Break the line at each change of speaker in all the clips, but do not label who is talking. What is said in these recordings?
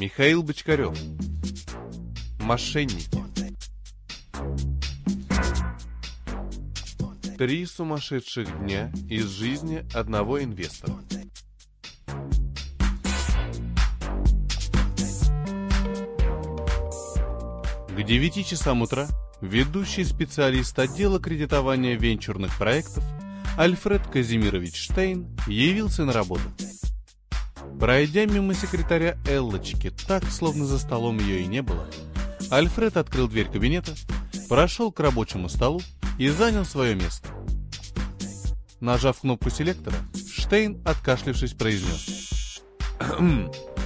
Михаил Бочкарев. Мошенники. Три сумасшедших дня из жизни одного инвестора. К 9 часам утра ведущий специалист отдела кредитования венчурных проектов Альфред Казимирович Штейн явился на работу. Пройдя мимо секретаря Эллочки, так, словно за столом ее и не было, Альфред открыл дверь кабинета, прошел к рабочему столу и занял свое место. Нажав кнопку селектора, Штейн, откашлившись, произнес.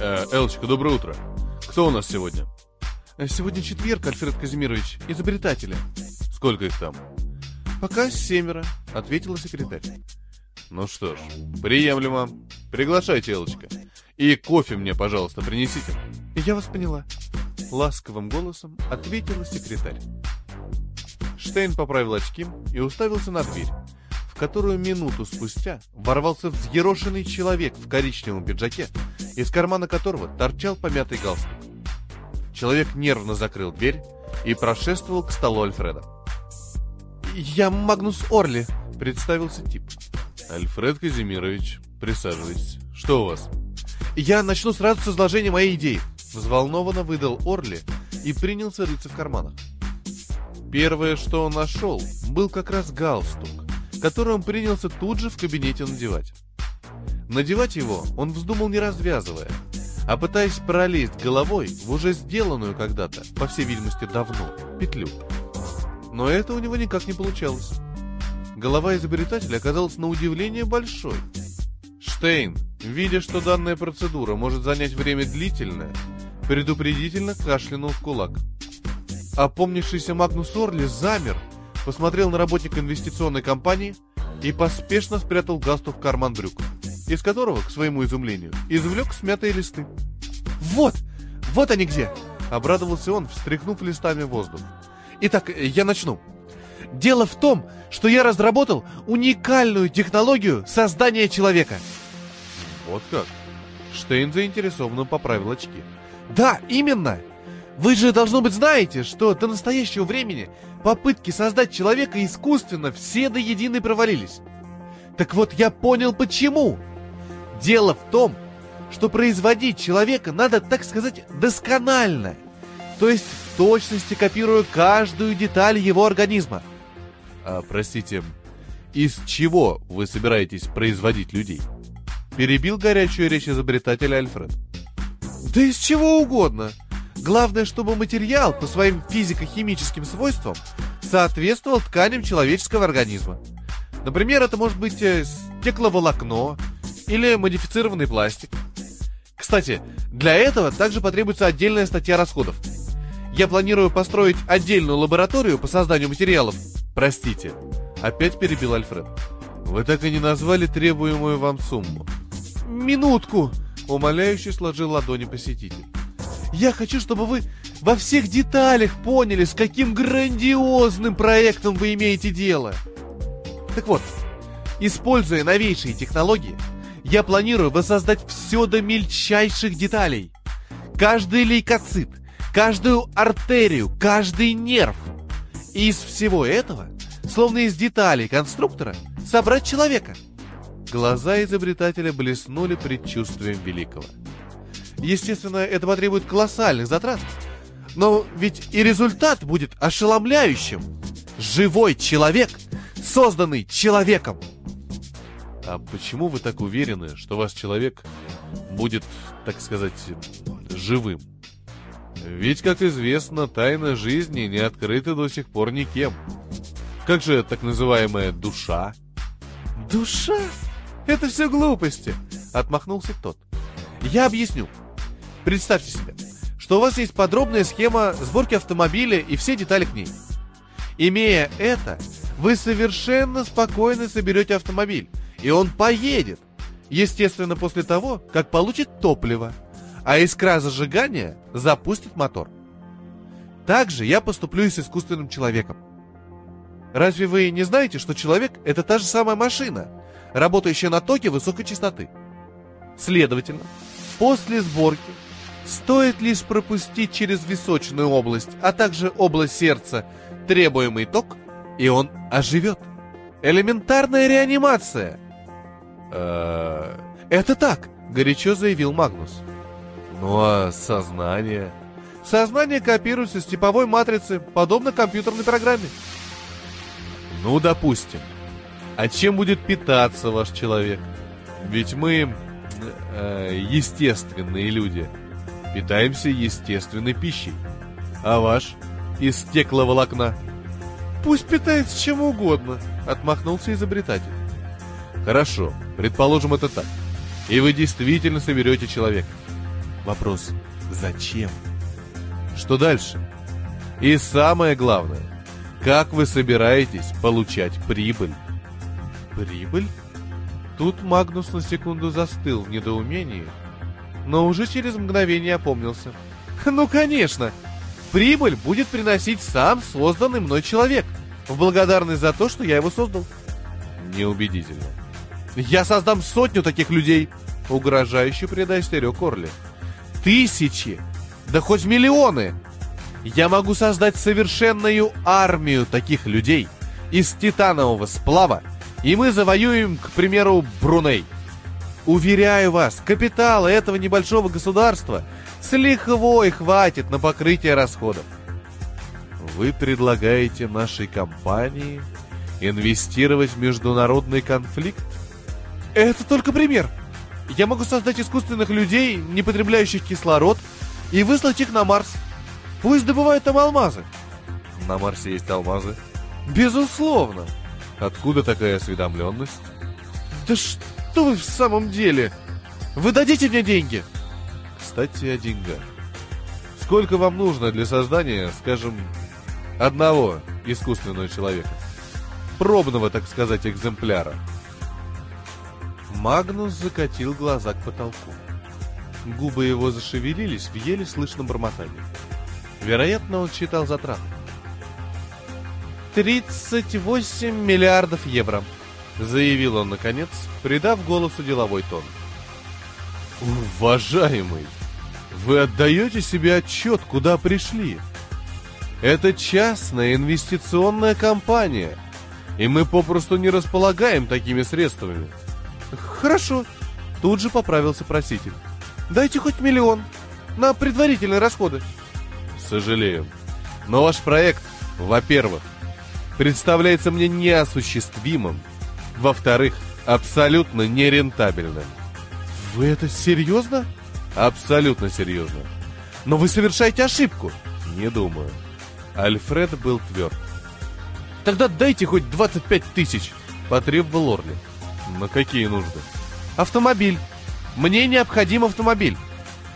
«Э, Элочка, доброе утро. Кто у нас сегодня?»
Сегодня четверг, Альфред Казимирович, изобретатели.
Сколько их там?
Пока семеро, ответила секретарь.
Ну что ж, приемлемо. Приглашайте, Элочка. И кофе мне, пожалуйста, принесите.
Я вас поняла. Ласковым голосом ответила секретарь.
Штейн поправил очки и уставился на дверь, в которую минуту спустя ворвался взъерошенный человек в коричневом пиджаке, из кармана которого торчал помятый галстук. Человек нервно закрыл дверь и прошествовал к столу Альфреда.
«Я Магнус Орли», — представился тип.
«Альфред Казимирович, присаживайтесь. Что у вас?»
«Я начну сразу с изложения моей идеи», — взволнованно выдал Орли и принялся рыться в карманах.
Первое, что он нашел, был как раз галстук, который он принялся тут же в кабинете надевать. Надевать его он вздумал не развязывая, а пытаясь пролезть головой в уже сделанную когда-то, по всей видимости давно, петлю. Но это у него никак не получалось. Голова изобретателя оказалась на удивление большой. Штейн, видя, что данная процедура может занять время длительное, предупредительно кашлянул в кулак. Опомнившийся Магнус Орли замер, посмотрел на работника инвестиционной компании и поспешно спрятал галстук в карман брюк из которого, к своему изумлению, извлек смятые листы.
«Вот! Вот они где!»
— обрадовался он, встряхнув листами воздух.
«Итак, я начну. Дело в том, что я разработал уникальную технологию создания человека».
«Вот как?» Штейн заинтересованно поправил очки.
«Да, именно! Вы же, должно быть, знаете, что до настоящего времени попытки создать человека искусственно все до единой провалились. Так вот, я понял почему. Дело в том, что производить человека надо, так сказать, досконально. То есть точности копируя каждую деталь его организма.
А, простите, из чего вы собираетесь производить людей? Перебил горячую речь изобретателя Альфред.
Да из чего угодно. Главное, чтобы материал по своим физико-химическим свойствам соответствовал тканям человеческого организма. Например, это может быть э, стекловолокно, или модифицированный пластик. Кстати, для этого также потребуется отдельная статья расходов. Я планирую построить отдельную лабораторию по созданию материалов.
Простите, опять перебил Альфред. Вы так и не назвали требуемую вам сумму.
Минутку, умоляюще сложил ладони посетитель. Я хочу, чтобы вы во всех деталях поняли, с каким грандиозным проектом вы имеете дело. Так вот, используя новейшие технологии, я планирую воссоздать все до мельчайших деталей. Каждый лейкоцит, каждую артерию, каждый нерв. И из всего этого, словно из деталей конструктора, собрать человека.
Глаза изобретателя блеснули предчувствием великого.
Естественно, это потребует колоссальных затрат. Но ведь и результат будет ошеломляющим. Живой человек, созданный человеком.
А почему вы так уверены, что ваш человек будет, так сказать, живым? Ведь, как известно, тайна жизни не открыта до сих пор никем. Как же так называемая душа?
Душа? Это все глупости, отмахнулся тот. Я объясню. Представьте себе, что у вас есть подробная схема сборки автомобиля и все детали к ней. Имея это, вы совершенно спокойно соберете автомобиль и он поедет. Естественно, после того, как получит топливо, а искра зажигания запустит мотор. Также я поступлю и с искусственным человеком. Разве вы не знаете, что человек – это та же самая машина, работающая на токе высокой частоты? Следовательно, после сборки Стоит лишь пропустить через височную область, а также область сердца, требуемый ток, и он оживет. Элементарная реанимация.
Э,
Это так, горячо заявил Магнус.
Ну а сознание?
Сознание копируется с типовой матрицы, подобно компьютерной программе.
Ну, допустим. А чем будет питаться ваш человек? Ведь мы э, естественные люди. Питаемся естественной пищей. А ваш? Из стекловолокна.
Пусть питается чем угодно, отмахнулся изобретатель.
Хорошо, предположим это так. И вы действительно соберете человека. Вопрос, зачем? Что дальше? И самое главное, как вы собираетесь получать прибыль?
Прибыль? Тут Магнус на секунду застыл в недоумении, но уже через мгновение опомнился. Ну, конечно! Прибыль будет приносить сам созданный мной человек, в благодарность за то, что я его создал.
Неубедительно.
Я создам сотню таких людей, угрожающе предостерег Орли. Тысячи, да хоть миллионы. Я могу создать совершенную армию таких людей из титанового сплава, и мы завоюем, к примеру, Бруней. Уверяю вас, капитала этого небольшого государства с лихвой хватит на покрытие расходов.
Вы предлагаете нашей компании инвестировать в международный конфликт?
Это только пример. Я могу создать искусственных людей, не потребляющих кислород, и выслать их на Марс. Пусть добывают там алмазы.
На Марсе есть алмазы.
Безусловно.
Откуда такая осведомленность?
Да что вы в самом деле? Вы дадите мне деньги?
Кстати, о деньгах. Сколько вам нужно для создания, скажем, одного искусственного человека? Пробного, так сказать, экземпляра.
Магнус закатил глаза к потолку. Губы его зашевелились в еле слышном бормотании. Вероятно, он считал затраты. 38 миллиардов евро, заявил он наконец, придав голосу деловой тон.
Уважаемый, вы отдаете себе отчет, куда пришли? Это частная инвестиционная компания, и мы попросту не располагаем такими средствами.
Хорошо, тут же поправился проситель. Дайте хоть миллион на предварительные расходы.
Сожалею, но ваш проект, во-первых, представляется мне неосуществимым, во-вторых, абсолютно нерентабельным.
Вы это серьезно?
Абсолютно серьезно.
Но вы совершаете ошибку.
Не думаю. Альфред был тверд.
Тогда дайте хоть 25 тысяч, потребовал Орли.
На какие нужды?
Автомобиль. Мне необходим автомобиль.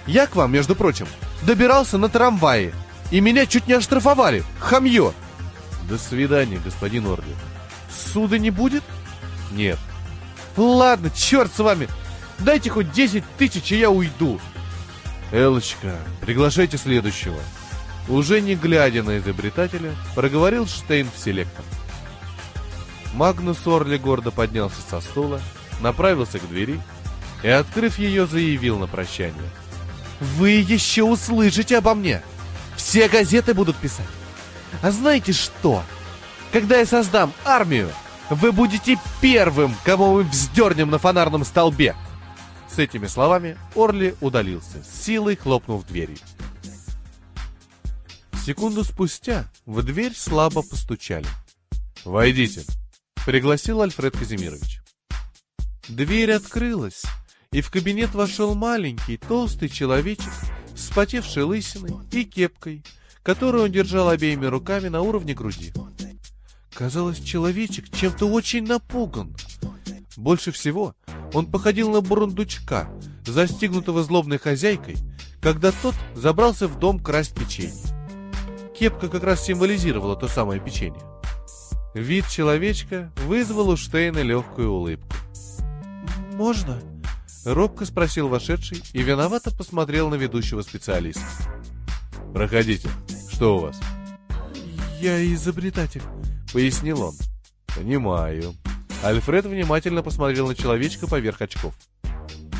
Я к вам, между прочим, добирался на трамвае, и меня чуть не оштрафовали. Хамье.
До свидания, господин Орли.
Суда не будет?
Нет.
Ладно, черт с вами. Дайте хоть 10 тысяч, и я уйду.
Элочка, приглашайте следующего. Уже не глядя на изобретателя, проговорил Штейн в селектор. Магнус Орли гордо поднялся со стула, направился к двери и, открыв ее, заявил на прощание.
Вы еще услышите обо мне. Все газеты будут писать. А знаете что? Когда я создам армию, вы будете первым, кого мы вздернем на фонарном столбе. С этими словами Орли удалился, силой хлопнув дверью. Секунду спустя в дверь слабо постучали.
«Войдите», —
пригласил Альфред Казимирович. Дверь открылась, и в кабинет вошел маленький, толстый человечек с спотевшей лысиной и кепкой, которую он держал обеими руками на уровне груди. Казалось, человечек чем-то очень напуган. Больше всего он походил на бурундучка, застигнутого злобной хозяйкой, когда тот забрался в дом красть печенье. Кепка как раз символизировала то самое печенье. Вид человечка вызвал у Штейна легкую улыбку. «Можно?» — робко спросил вошедший и виновато посмотрел на ведущего специалиста.
«Проходите. Что у вас?»
«Я изобретатель», — пояснил он.
«Понимаю».
Альфред внимательно посмотрел на человечка поверх очков.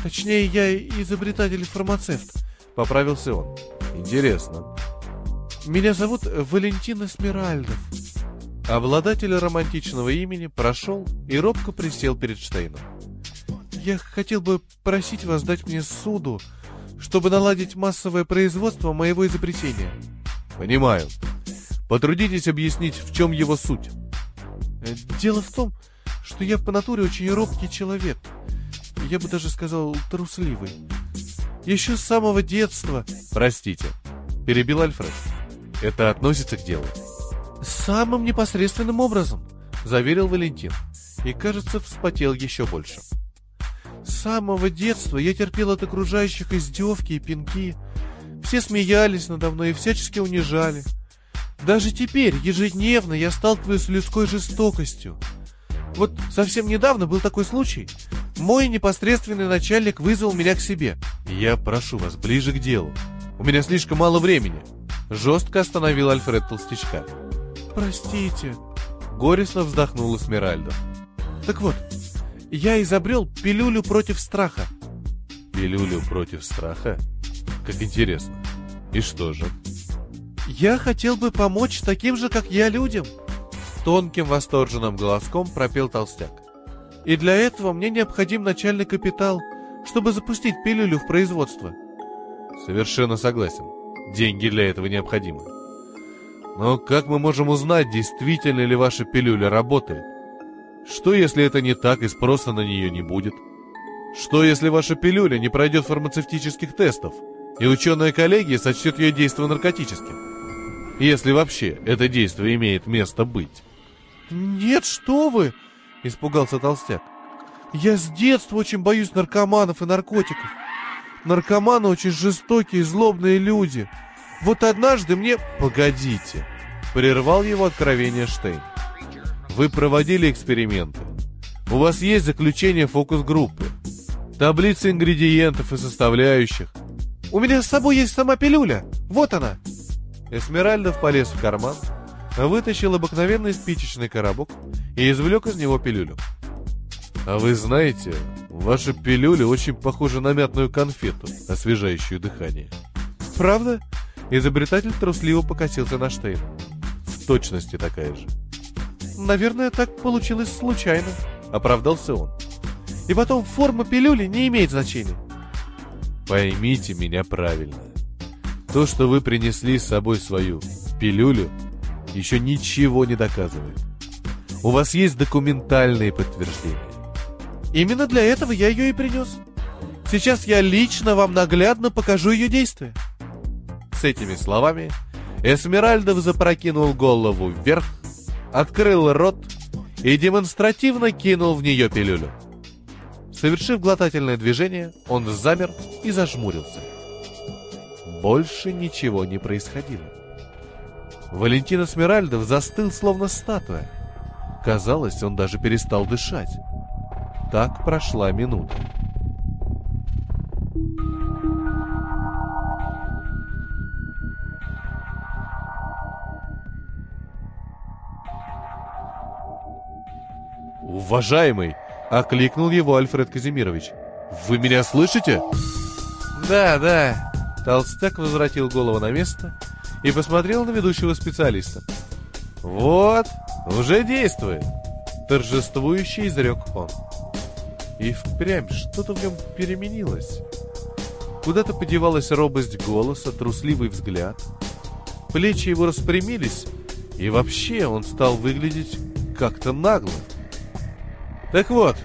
«Точнее, я изобретатель-фармацевт», —
поправился он. Интересно.
Меня зовут Валентина Смиральдов.
Обладатель романтичного имени прошел и робко присел перед Штейном.
Я хотел бы просить вас дать мне суду, чтобы наладить массовое производство моего изобретения.
Понимаю. Потрудитесь объяснить, в чем его суть.
Дело в том, что я по натуре очень робкий человек. Я бы даже сказал, трусливый. Еще с самого детства...
Простите, перебил Альфред. Это относится к делу?
Самым непосредственным образом, заверил Валентин. И, кажется, вспотел еще больше. С самого детства я терпел от окружающих издевки и пинки. Все смеялись надо мной и всячески унижали. Даже теперь, ежедневно, я сталкиваюсь с людской жестокостью. Вот совсем недавно был такой случай. Мой непосредственный начальник вызвал меня к себе.
Я прошу вас, ближе к делу. У меня слишком мало времени. Жестко остановил Альфред толстячка.
Простите.
Горестно вздохнула Смиральда.
Так вот, я изобрел пилюлю против страха.
Пилюлю против страха? Как интересно. И что же?
Я хотел бы помочь таким же, как я, людям. Тонким восторженным голоском пропел толстяк. И для этого мне необходим начальный капитал, чтобы запустить пилюлю в производство.
Совершенно согласен. Деньги для этого необходимы. Но как мы можем узнать, действительно ли ваша пилюля работает? Что, если это не так и спроса на нее не будет? Что, если ваша пилюля не пройдет фармацевтических тестов, и ученая коллегия сочтет ее действие наркотическим? Если вообще это действие имеет место быть.
«Нет, что вы!» — испугался толстяк. «Я с детства очень боюсь наркоманов и наркотиков. Наркоманы очень жестокие и злобные люди. Вот однажды мне...»
«Погодите!» — прервал его откровение Штейн. Вы проводили эксперименты. У вас есть заключение фокус-группы. Таблица ингредиентов и составляющих.
У меня с собой есть сама пилюля. Вот она.
Эсмеральдов полез в карман, вытащил обыкновенный спичечный коробок и извлек из него пилюлю. А вы знаете, ваша пилюля очень похожа на мятную конфету, освежающую дыхание.
Правда?
Изобретатель трусливо покосился на Штейн. В точности такая же.
Наверное, так получилось случайно, оправдался он. И потом форма пилюли не имеет значения.
Поймите меня правильно. То, что вы принесли с собой свою пилюлю, еще ничего не доказывает. У вас есть документальные подтверждения.
Именно для этого я ее и принес. Сейчас я лично вам наглядно покажу ее действие.
С этими словами Эсмеральдов запрокинул голову вверх, открыл рот и демонстративно кинул в нее пилюлю. Совершив глотательное движение, он замер и зажмурился. Больше ничего не происходило. Валентина Смиральдов застыл, словно статуя. Казалось, он даже перестал дышать. Так прошла минута. «Уважаемый!» — окликнул его Альфред Казимирович. «Вы меня слышите?»
«Да, да». Толстяк возвратил голову на место и посмотрел на ведущего специалиста.
«Вот, уже действует!» Торжествующий изрек он. И впрямь что-то в нем переменилось. Куда-то подевалась робость голоса, трусливый взгляд. Плечи его распрямились, и вообще он стал выглядеть как-то нагло. Так вот,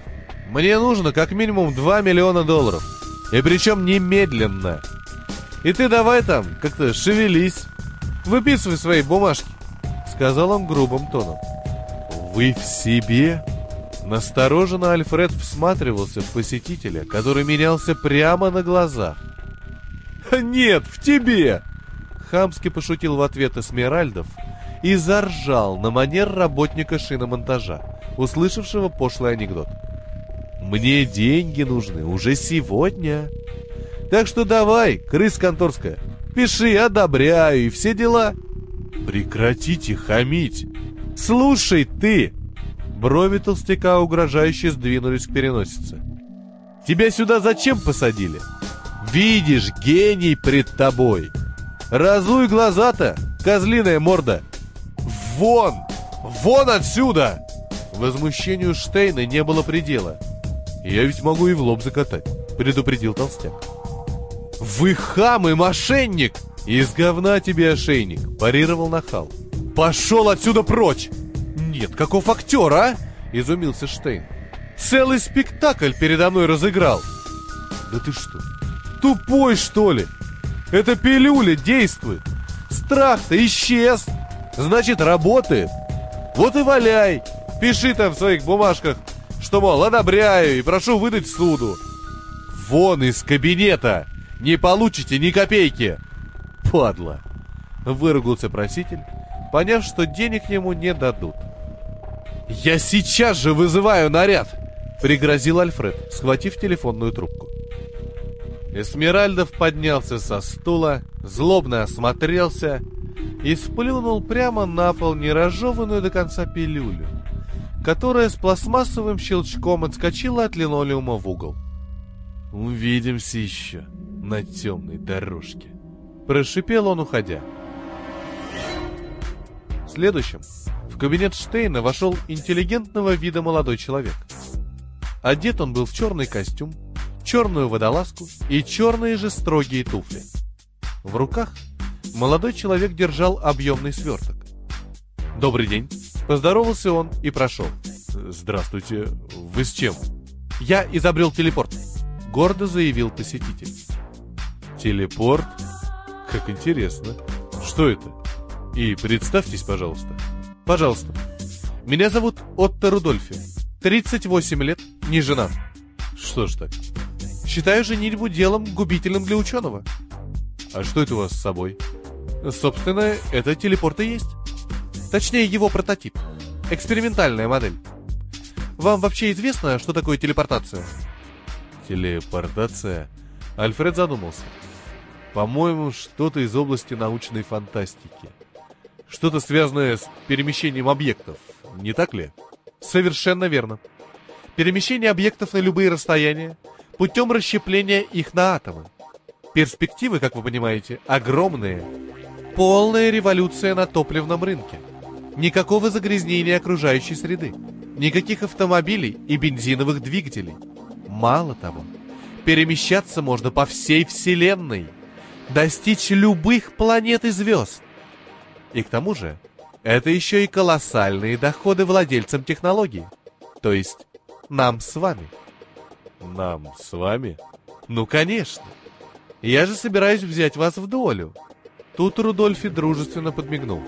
мне нужно как минимум 2 миллиона долларов. И причем немедленно. И ты давай там как-то шевелись. Выписывай свои бумажки. Сказал он грубым тоном. Вы в себе? Настороженно Альфред всматривался в посетителя, который менялся прямо на глазах. «Нет, в тебе!» Хамски пошутил в ответ Эсмеральдов и заржал на манер работника шиномонтажа услышавшего пошлый анекдот. «Мне деньги нужны уже сегодня. Так что давай, крыс конторская, пиши, одобряю и все дела». «Прекратите хамить! Слушай ты!» Брови толстяка угрожающе сдвинулись к переносице. «Тебя сюда зачем посадили? Видишь, гений пред тобой. Разуй глаза-то, козлиная морда. Вон! Вон отсюда! Возмущению Штейна не было предела. Я ведь могу и в лоб закатать, предупредил толстяк. Вы хам и мошенник! Из говна тебе ошейник, парировал нахал. Пошел отсюда прочь! Нет, каков актер, а? Изумился Штейн. Целый спектакль передо мной разыграл. Да ты что, тупой что ли? Это пилюля действует. Страх-то исчез. Значит, работает. Вот и валяй. Пиши там в своих бумажках, что, мол, одобряю и прошу выдать суду. Вон из кабинета. Не получите ни копейки. Падла. Выругался проситель, поняв, что денег ему не дадут. «Я сейчас же вызываю наряд!» — пригрозил Альфред, схватив телефонную трубку. Эсмеральдов поднялся со стула, злобно осмотрелся и сплюнул прямо на пол неразжеванную до конца пилюлю, которая с пластмассовым щелчком отскочила от линолеума в угол. «Увидимся еще на темной дорожке», — прошипел он, уходя. Следующим в кабинет Штейна вошел интеллигентного вида молодой человек. Одет он был в черный костюм, черную водолазку и черные же строгие туфли. В руках молодой человек держал объемный сверток. «Добрый день!» – поздоровался он и прошел. «Здравствуйте, вы с чем?» «Я изобрел телепорт», – гордо заявил посетитель. «Телепорт? Как интересно. Что это? И представьтесь, пожалуйста». «Пожалуйста. Меня зовут Отто Рудольфи. 38 лет, не женат». «Что ж так?» Считаю женитьбу делом губительным для ученого. А что это у вас с собой? Собственно, это телепорт и есть. Точнее, его прототип. Экспериментальная модель. Вам вообще известно, что такое телепортация? Телепортация? Альфред задумался. По-моему, что-то из области научной фантастики. Что-то связанное с перемещением объектов, не так ли? Совершенно верно. Перемещение объектов на любые расстояния – путем расщепления их на атомы. Перспективы, как вы понимаете, огромные. Полная революция на топливном рынке. Никакого загрязнения окружающей среды. Никаких автомобилей и бензиновых двигателей. Мало того, перемещаться можно по всей Вселенной. Достичь любых планет и звезд. И к тому же, это еще и колоссальные доходы владельцам технологии. То есть, нам с вами – нам с вами? Ну, конечно. Я же собираюсь взять вас в долю. Тут Рудольфи дружественно подмигнул.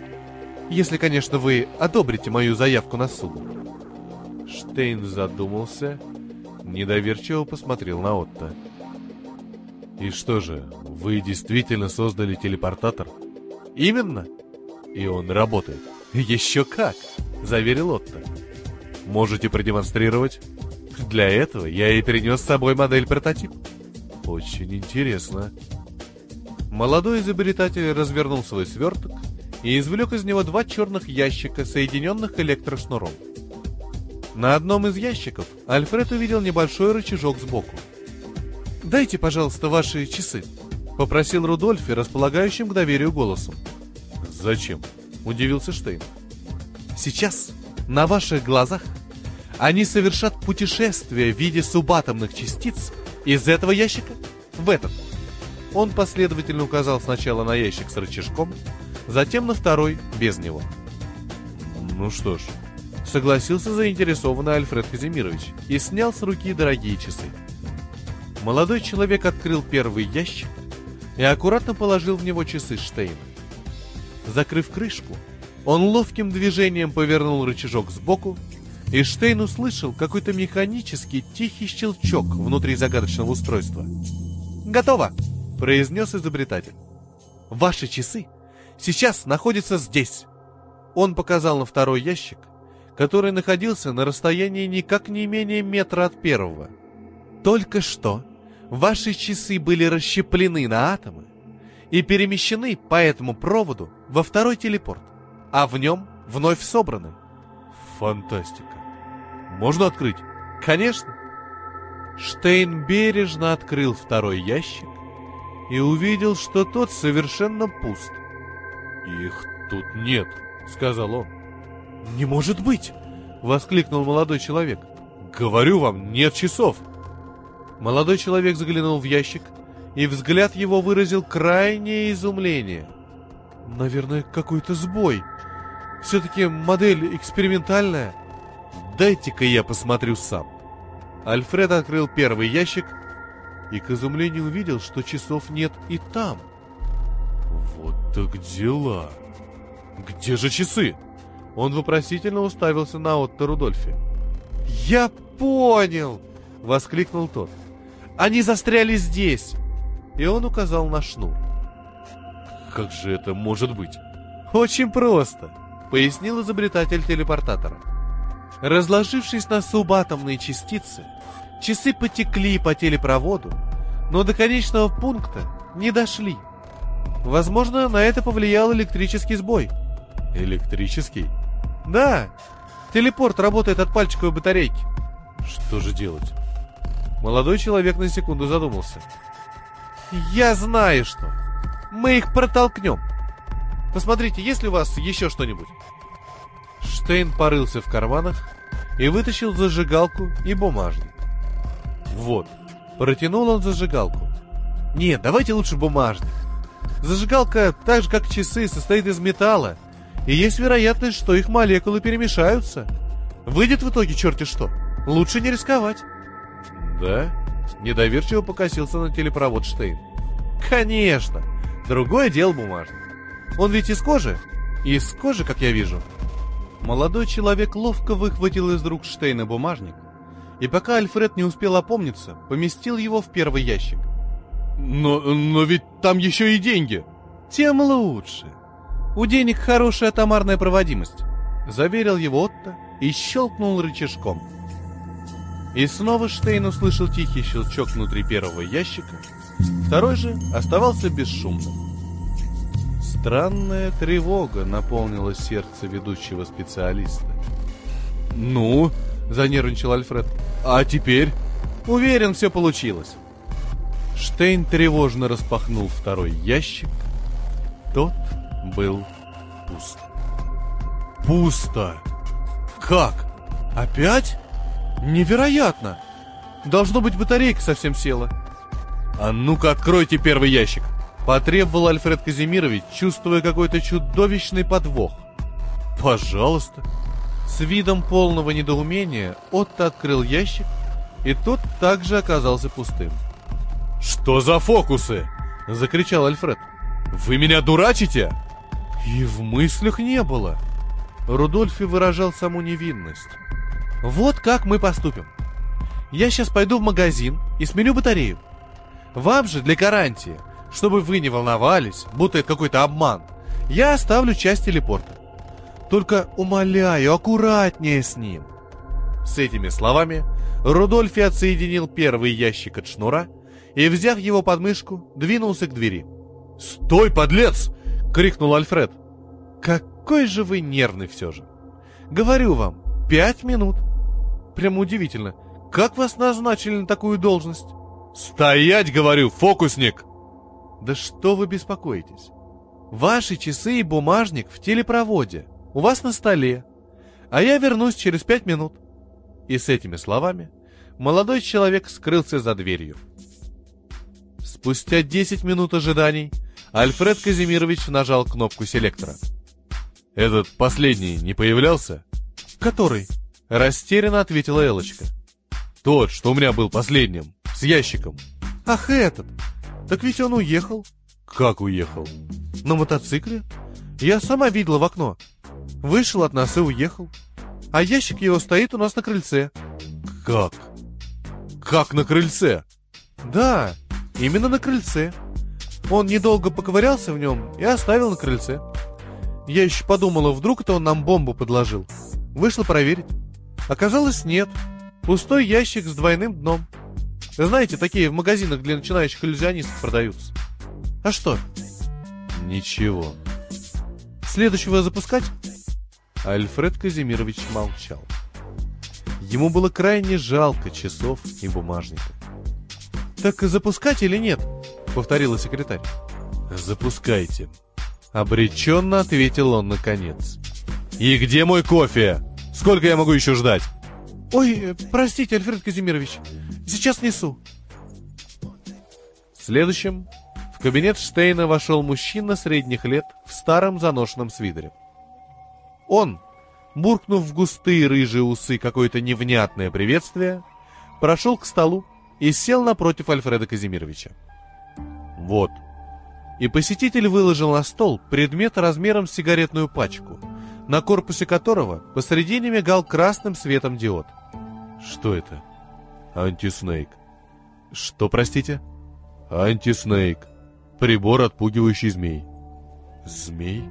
Если, конечно, вы одобрите мою заявку на суд. Штейн задумался, недоверчиво посмотрел на Отто. И что же, вы действительно создали телепортатор? Именно. И он работает. Еще как, заверил Отто. Можете продемонстрировать? Для этого я и перенес с собой модель-прототип. Очень интересно. Молодой изобретатель развернул свой сверток и извлек из него два черных ящика, соединенных электрошнуром. На одном из ящиков Альфред увидел небольшой рычажок сбоку. «Дайте, пожалуйста, ваши часы», — попросил Рудольфи, располагающим к доверию голосом. «Зачем?» — удивился Штейн. «Сейчас, на ваших глазах, они совершат путешествие в виде субатомных частиц из этого ящика в этот. Он последовательно указал сначала на ящик с рычажком, затем на второй без него. Ну что ж, согласился заинтересованный Альфред Казимирович и снял с руки дорогие часы. Молодой человек открыл первый ящик и аккуратно положил в него часы Штейна. Закрыв крышку, он ловким движением повернул рычажок сбоку и Штейн услышал какой-то механический тихий щелчок внутри загадочного устройства. «Готово!» – произнес изобретатель. «Ваши часы сейчас находятся здесь!» Он показал на второй ящик, который находился на расстоянии никак не менее метра от первого. «Только что ваши часы были расщеплены на атомы и перемещены по этому проводу во второй телепорт, а в нем вновь собраны». «Фантастика!» Можно открыть? Конечно. Штейн бережно открыл второй ящик и увидел, что тот совершенно пуст.
«Их тут нет», — сказал он.
«Не может быть!» — воскликнул молодой человек.
«Говорю вам, нет часов!»
Молодой человек заглянул в ящик, и взгляд его выразил крайнее изумление. «Наверное, какой-то сбой. Все-таки модель экспериментальная. Дайте-ка я посмотрю сам». Альфред открыл первый ящик и к изумлению увидел, что часов нет и там.
«Вот так дела! Где же часы?»
Он вопросительно уставился на Отто Рудольфе. «Я понял!» — воскликнул тот. «Они застряли здесь!» И он указал на шнур.
«Как же это может быть?»
«Очень просто», — пояснил изобретатель телепортатора. Разложившись на субатомные частицы, часы потекли по телепроводу, но до конечного пункта не дошли. Возможно, на это повлиял электрический сбой.
Электрический?
Да, телепорт работает от пальчиковой батарейки.
Что же делать?
Молодой человек на секунду задумался. Я знаю что. Мы их протолкнем. Посмотрите, есть ли у вас еще что-нибудь? Штейн порылся в карманах и вытащил зажигалку и бумажник. Вот, протянул он зажигалку. Нет, давайте лучше бумажник. Зажигалка, так же как часы, состоит из металла и есть вероятность, что их молекулы перемешаются. Выйдет в итоге черти что. Лучше не рисковать.
Да?
Недоверчиво покосился на телепровод Штейн. Конечно. Другое дело бумажник. Он ведь из кожи? Из кожи, как я вижу. Молодой человек ловко выхватил из рук Штейна бумажник, и пока Альфред не успел опомниться, поместил его в первый ящик.
Но, но ведь там еще и деньги.
Тем лучше. У денег хорошая томарная проводимость, заверил его Отто и щелкнул рычажком. И снова Штейн услышал тихий щелчок внутри первого ящика, второй же оставался бесшумным. Странная тревога наполнила сердце ведущего специалиста.
«Ну?» — занервничал Альфред. «А теперь?»
«Уверен, все получилось». Штейн тревожно распахнул второй ящик. Тот был пуст.
Пусто! Как? Опять?
Невероятно! Должно быть, батарейка совсем села.
А ну-ка, откройте первый ящик.
Потребовал Альфред Казимирович, чувствуя какой-то чудовищный подвох.
Пожалуйста.
С видом полного недоумения Отто открыл ящик, и тот также оказался пустым.
«Что за фокусы?» — закричал Альфред. «Вы меня дурачите?»
И в мыслях не было. Рудольфи выражал саму невинность. Вот как мы поступим. Я сейчас пойду в магазин и сменю батарею. Вам же для гарантии, чтобы вы не волновались, будто это какой-то обман, я оставлю часть телепорта. Только умоляю, аккуратнее с ним. С этими словами Рудольфи отсоединил первый ящик от шнура и, взяв его под мышку, двинулся к двери.
«Стой, подлец!» — крикнул Альфред.
«Какой же вы нервный все же! Говорю вам, пять минут! Прямо удивительно, как вас назначили на такую должность?»
«Стоять, говорю, фокусник!»
«Да что вы беспокоитесь? Ваши часы и бумажник в телепроводе, у вас на столе, а я вернусь через пять минут». И с этими словами молодой человек скрылся за дверью. Спустя десять минут ожиданий Альфред Казимирович нажал кнопку селектора.
«Этот последний не появлялся?»
«Который?» — растерянно ответила Элочка.
«Тот, что у меня был последним, с ящиком».
«Ах, этот! Так ведь он уехал».
«Как уехал?»
«На мотоцикле. Я сама видела в окно. Вышел от нас и уехал. А ящик его стоит у нас на крыльце».
«Как? Как на крыльце?»
«Да, именно на крыльце. Он недолго поковырялся в нем и оставил на крыльце. Я еще подумала, вдруг это он нам бомбу подложил. Вышла проверить. Оказалось, нет. Пустой ящик с двойным дном. Знаете, такие в магазинах для начинающих иллюзионистов продаются. А что?
Ничего.
Следующего запускать? Альфред Казимирович молчал. Ему было крайне жалко часов и бумажника. Так запускать или нет? повторила секретарь. «Запускайте», — обреченно ответил он наконец. «И где мой кофе? Сколько я могу еще ждать?»
«Ой, простите, Альфред Казимирович, сейчас несу».
Следующим в кабинет Штейна вошел мужчина средних лет в старом заношенном свитере. Он, буркнув в густые рыжие усы какое-то невнятное приветствие, прошел к столу и сел напротив Альфреда Казимировича. Вот. И посетитель выложил на стол предмет размером с сигаретную пачку, на корпусе которого посредине мигал красным светом диод. Что это? Антиснейк. Что, простите? Антиснейк. Прибор, отпугивающий змей. Змей?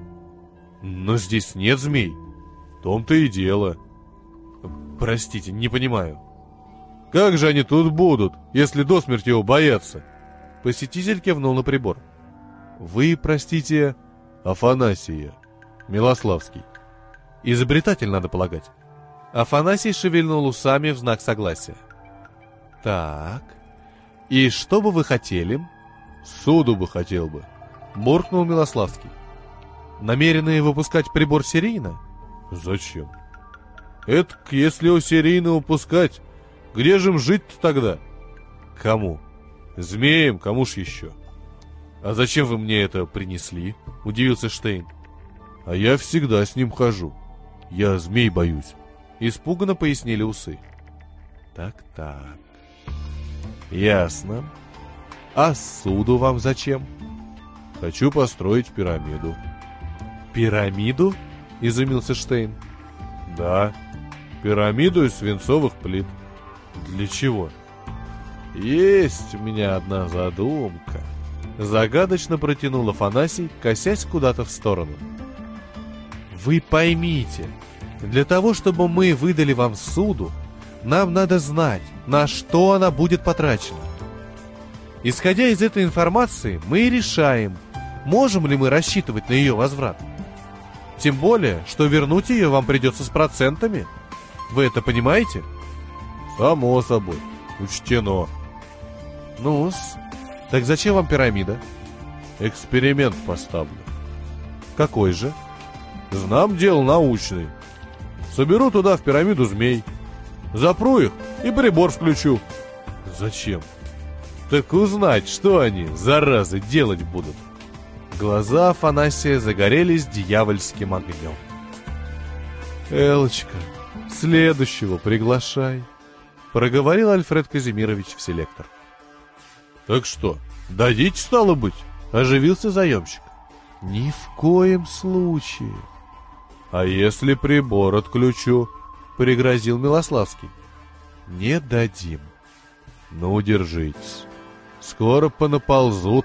Но здесь нет змей. В том-то и дело. Простите, не понимаю. Как же они тут будут, если до смерти его боятся? Посетитель кивнул на прибор. Вы, простите, Афанасия, Милославский. Изобретатель, надо полагать. Афанасий шевельнул усами в знак согласия. Так. И что бы вы хотели? Суду бы хотел бы. Буркнул Милославский. Намерены выпускать прибор серийно? Зачем? Это если у серийно выпускать, где же им жить-то тогда? Кому? Змеем, кому ж еще? А зачем вы мне это принесли? Удивился Штейн. А я всегда с ним хожу. Я змей боюсь. Испуганно пояснили усы. Так-так. Ясно. А суду вам зачем? Хочу построить пирамиду. Пирамиду? Изумился Штейн. Да, пирамиду из свинцовых плит. Для чего? Есть у меня одна задумка. Загадочно протянул Афанасий, косясь куда-то в сторону. Вы поймите, для того, чтобы мы выдали вам суду, нам надо знать, на что она будет потрачена. Исходя из этой информации, мы решаем, можем ли мы рассчитывать на ее возврат. Тем более, что вернуть ее вам придется с процентами. Вы это понимаете? Само собой, учтено. ну -с. так зачем вам пирамида? Эксперимент поставлю. Какой же? Знам дело научный. Соберу туда в пирамиду змей. Запру их и прибор включу. Зачем? Так узнать, что они, заразы, делать будут. Глаза Афанасия загорелись дьявольским огнем. «Элочка, следующего приглашай», — проговорил Альфред Казимирович в селектор. «Так что, дадите, стало быть?» — оживился заемщик. «Ни в коем случае», «А если прибор отключу?» — пригрозил Милославский. «Не дадим». «Ну, держитесь. Скоро понаползут».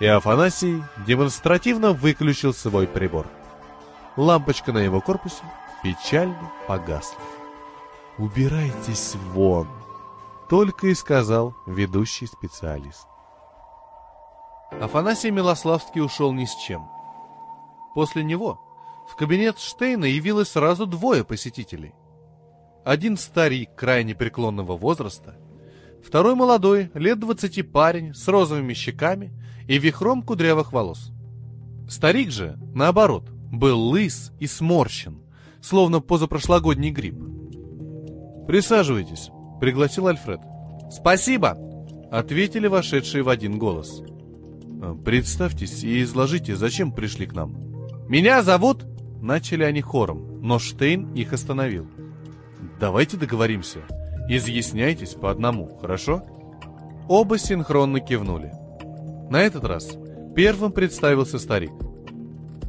И Афанасий демонстративно выключил свой прибор. Лампочка на его корпусе печально погасла. «Убирайтесь вон!» — только и сказал ведущий специалист. Афанасий Милославский ушел ни с чем. После него в кабинет Штейна явилось сразу двое посетителей. Один старик крайне преклонного возраста, второй молодой, лет двадцати парень с розовыми щеками и вихром кудрявых волос. Старик же, наоборот, был лыс и сморщен, словно позапрошлогодний гриб. «Присаживайтесь», — пригласил Альфред. «Спасибо!» — ответили вошедшие в один голос. «Представьтесь и изложите, зачем пришли к нам». «Меня зовут Начали они хором, но Штейн их остановил. «Давайте договоримся. Изъясняйтесь по одному, хорошо?» Оба синхронно кивнули. На этот раз первым представился старик.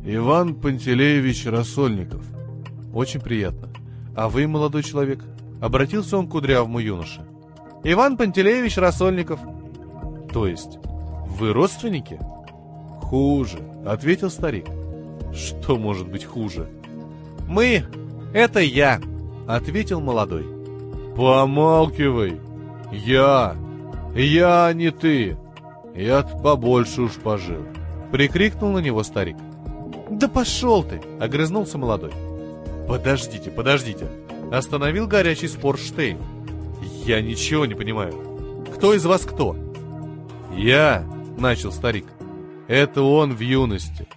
«Иван Пантелеевич Рассольников». «Очень приятно. А вы, молодой человек?» Обратился он к кудрявому юноше. «Иван Пантелеевич Рассольников». «То есть, вы родственники?» «Хуже», — ответил старик. Что может быть хуже? Мы — это я, ответил молодой. Помалкивай. Я. Я, а не ты. я побольше уж пожил. Прикрикнул на него старик. Да пошел ты, огрызнулся молодой. Подождите, подождите. Остановил горячий спор Штейн. Я ничего не понимаю. Кто из вас кто? Я начал старик. Это он в юности.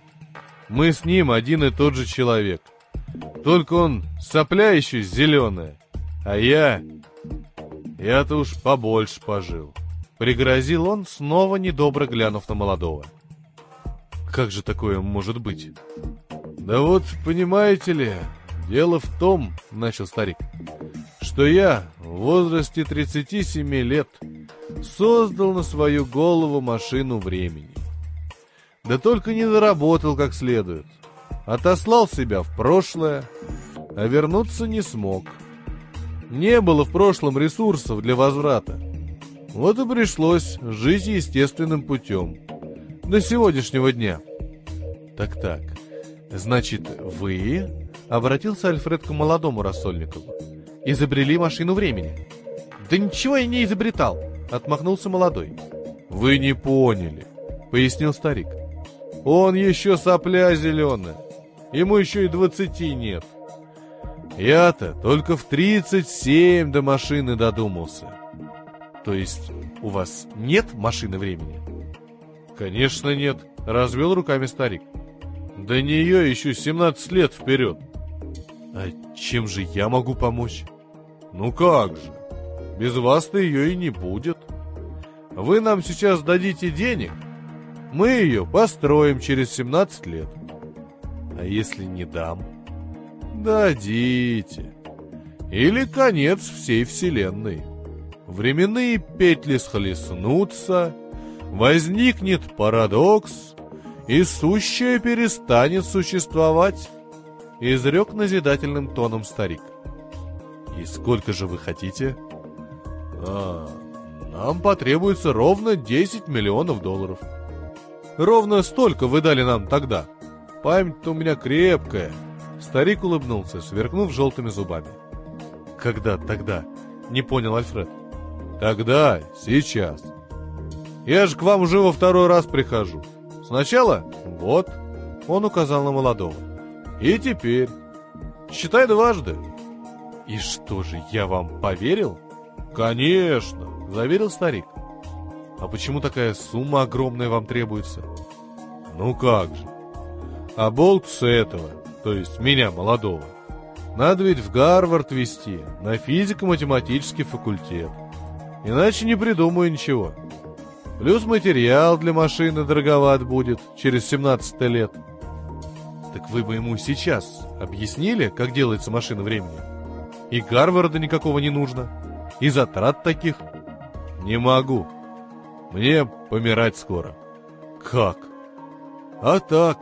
Мы с ним один и тот же человек. Только он сопля еще зеленая, а я... Я-то уж побольше пожил. Пригрозил он, снова недобро глянув на молодого. Как же такое может быть? Да вот, понимаете ли, дело в том, начал старик, что я в возрасте 37 лет создал на свою голову машину времени. Да только не доработал как следует. Отослал себя в прошлое, а вернуться не смог. Не было в прошлом ресурсов для возврата. Вот и пришлось жить естественным путем. До сегодняшнего дня. Так-так, значит, вы... Обратился Альфред к молодому Рассольникову. Изобрели машину времени. Да ничего я не изобретал, отмахнулся молодой. Вы не поняли, пояснил старик. Он еще сопля зеленая. Ему еще и двадцати нет. Я-то только в тридцать семь до машины додумался. То есть у вас нет машины времени? Конечно нет, развел руками старик. До нее еще 17 лет вперед. А чем же я могу помочь? Ну как же, без вас-то ее и не будет. Вы нам сейчас дадите денег, мы ее построим через 17 лет. А если не дам? Дадите. Или конец всей вселенной временные петли схлестнутся, возникнет парадокс, и сущее перестанет существовать, изрек назидательным тоном старик. И сколько же вы хотите? А, нам потребуется ровно 10 миллионов долларов. Ровно столько вы дали нам тогда. Память-то у меня крепкая. Старик улыбнулся, сверкнув желтыми зубами. Когда тогда? Не понял Альфред. Тогда, сейчас. Я же к вам уже во второй раз прихожу. Сначала вот, он указал на молодого. И теперь. Считай дважды. И что же, я вам поверил? Конечно, заверил старик. А почему такая сумма огромная вам требуется? Ну как же. А болт с этого, то есть меня, молодого, надо ведь в Гарвард вести, на физико-математический факультет. Иначе не придумаю ничего. Плюс материал для машины дороговат будет через 17 лет. Так вы бы ему сейчас объяснили, как делается машина времени? И Гарварда никакого не нужно. И затрат таких. Не могу. Мне помирать скоро. Как? А так.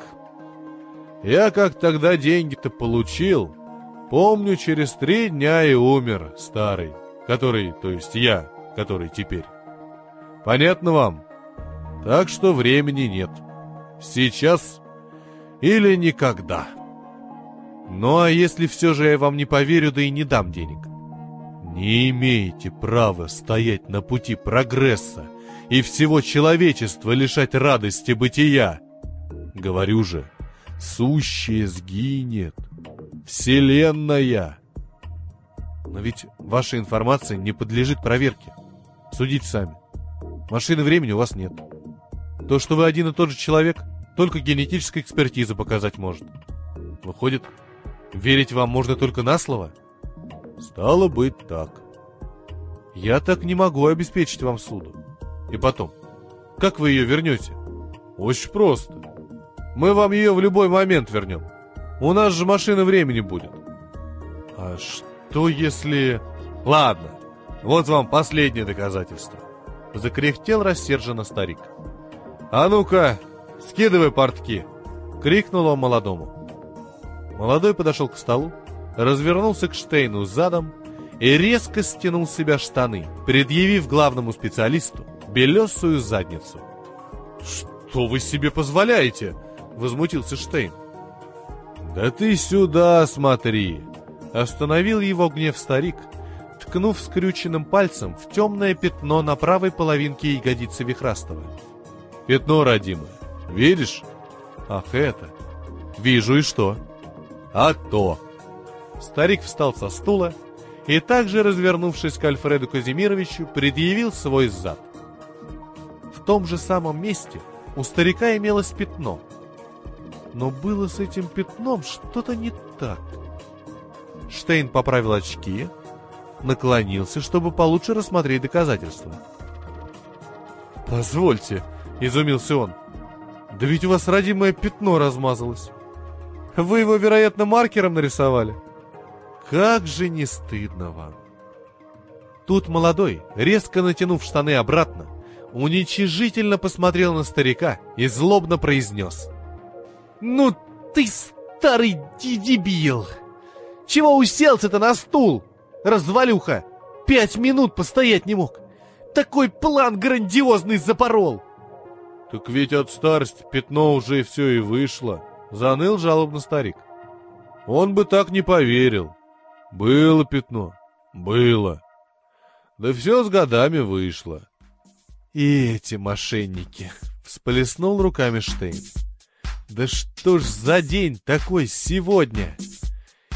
Я как тогда деньги-то получил. Помню, через три дня и умер старый, который, то есть я, который теперь. Понятно вам? Так что времени нет. Сейчас или никогда. Ну а если все же я вам не поверю, да и не дам денег? Не имеете права стоять на пути прогресса и всего человечества лишать радости бытия. Говорю же, сущее сгинет. Вселенная. Но ведь ваша информация не подлежит проверке. Судите сами. Машины времени у вас нет. То, что вы один и тот же человек, только генетическая экспертиза показать может. Выходит, верить вам можно только на слово? Стало быть так. Я так не могу обеспечить вам суду. И потом, как вы ее вернете? Очень просто. Мы вам ее в любой момент вернем. У нас же машина времени будет. А что если... Ладно, вот вам последнее доказательство. Закряхтел рассерженно старик. А ну-ка, скидывай портки! Крикнул он молодому. Молодой подошел к столу, развернулся к Штейну задом и резко стянул с себя штаны, предъявив главному специалисту белесую задницу. «Что вы себе позволяете?» — возмутился Штейн. «Да ты сюда смотри!» Остановил его гнев старик, ткнув скрюченным пальцем в темное пятно на правой половинке ягодицы Вихрастова. «Пятно, родимое, видишь?» «Ах, это!» «Вижу, и что?» «А то!» Старик встал со стула и также, развернувшись к Альфреду Казимировичу, предъявил свой зад.
В том же самом месте у старика имелось пятно. Но было с этим пятном что-то не так. Штейн поправил очки, наклонился, чтобы получше рассмотреть доказательства. «Позвольте», — изумился он, — «да ведь у вас родимое пятно размазалось. Вы его, вероятно, маркером нарисовали. Как же не стыдно вам!» Тут молодой, резко натянув штаны обратно, уничижительно посмотрел на старика и злобно произнес. «Ну ты старый дебил! Чего уселся-то на стул? Развалюха! Пять минут постоять не мог! Такой план грандиозный запорол!»
«Так ведь от старости пятно уже все и вышло», — заныл жалобно старик. «Он бы так не поверил. Было пятно. Было. Да все с годами вышло.
И эти мошенники, всплеснул руками Штейн. Да что ж за день такой сегодня?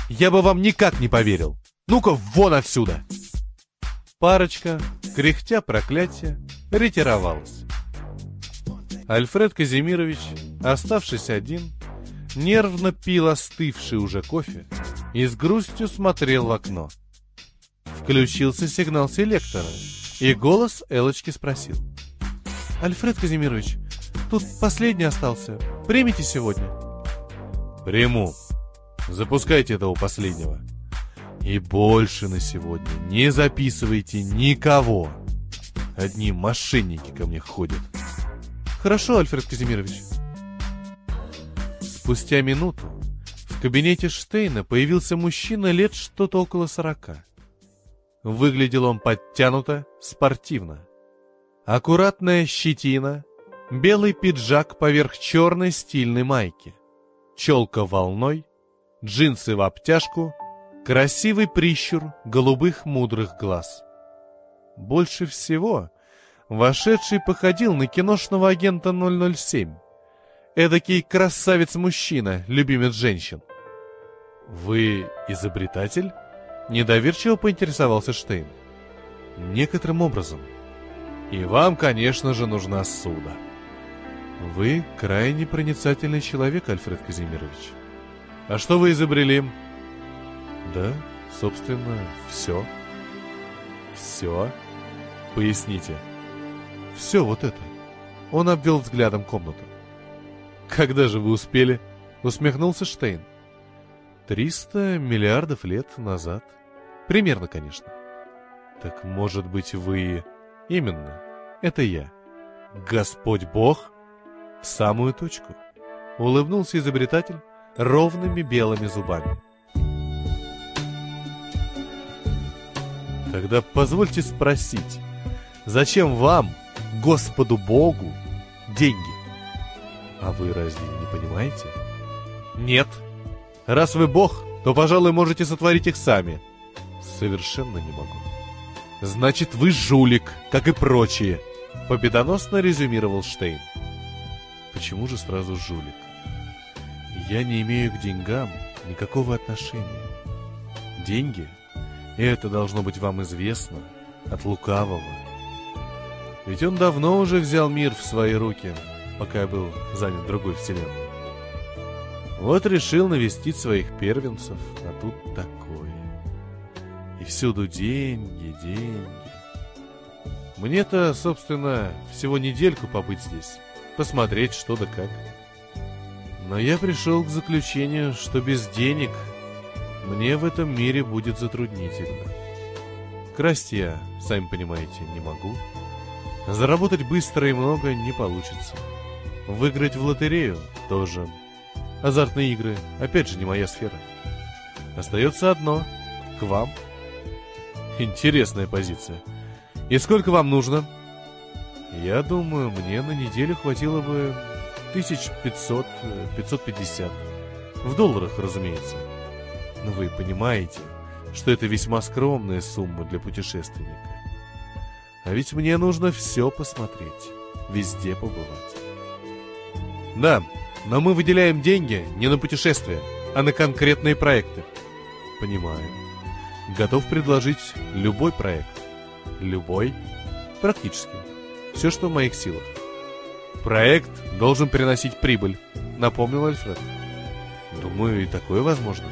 Я бы вам никак не поверил. Ну-ка, вон отсюда! Парочка, кряхтя проклятия, ретировалась. Альфред Казимирович, оставшись один, нервно пил остывший уже кофе и с грустью смотрел в окно. Включился сигнал селектора, и голос Элочки спросил. «Альфред Казимирович, тут последний остался. Примите сегодня?»
«Приму. Запускайте этого последнего. И больше на сегодня не записывайте никого. Одни мошенники ко мне ходят».
«Хорошо, Альфред Казимирович». Спустя минуту в кабинете Штейна появился мужчина лет что-то около сорока. Выглядел он подтянуто, спортивно. Аккуратная щетина, белый пиджак поверх черной стильной майки, челка волной, джинсы в обтяжку, красивый прищур голубых мудрых глаз. Больше всего вошедший походил на киношного агента 007. Эдакий красавец-мужчина, любимец женщин. «Вы изобретатель?» Недоверчиво поинтересовался Штейн. Некоторым образом. И вам, конечно же, нужна суда. Вы крайне проницательный человек, Альфред Казимирович. А что вы изобрели? Да, собственно, все. Все? Поясните. Все вот это. Он обвел взглядом комнату. Когда же вы успели? Усмехнулся Штейн. Триста миллиардов лет назад. Примерно, конечно. Так может быть вы... Именно. Это я. Господь Бог? В самую точку. Улыбнулся изобретатель ровными белыми зубами. Тогда позвольте спросить, зачем вам, Господу Богу, деньги? А вы разве не понимаете? Нет. Раз вы Бог, то, пожалуй, можете сотворить их сами. Совершенно не могу. Значит, вы жулик, как и прочие, победоносно резюмировал Штейн. Почему же сразу жулик? Я не имею к деньгам никакого отношения. Деньги, и это должно быть вам известно, от лукавого. Ведь он давно уже взял мир в свои руки, пока был занят другой вселенной. Вот решил навестить своих первенцев, а тут такое. И всюду деньги, деньги. Мне-то, собственно, всего недельку побыть здесь, посмотреть что да как. Но я пришел к заключению, что без денег мне в этом мире будет затруднительно. Красть я, сами понимаете, не могу. Заработать быстро и много не получится. Выиграть в лотерею тоже Азартные игры, опять же, не моя сфера. Остается одно — к вам. Интересная позиция. И сколько вам нужно? Я думаю, мне на неделю хватило бы 1500-550. Э, В долларах, разумеется. Но вы понимаете, что это весьма скромная сумма для путешественника. А ведь мне нужно все посмотреть, везде побывать. Да, но мы выделяем деньги не на путешествия, а на конкретные проекты. Понимаю. Готов предложить любой проект. Любой. Практически. Все, что в моих силах.
Проект должен приносить прибыль, напомнил Альфред. Думаю, и такое возможно.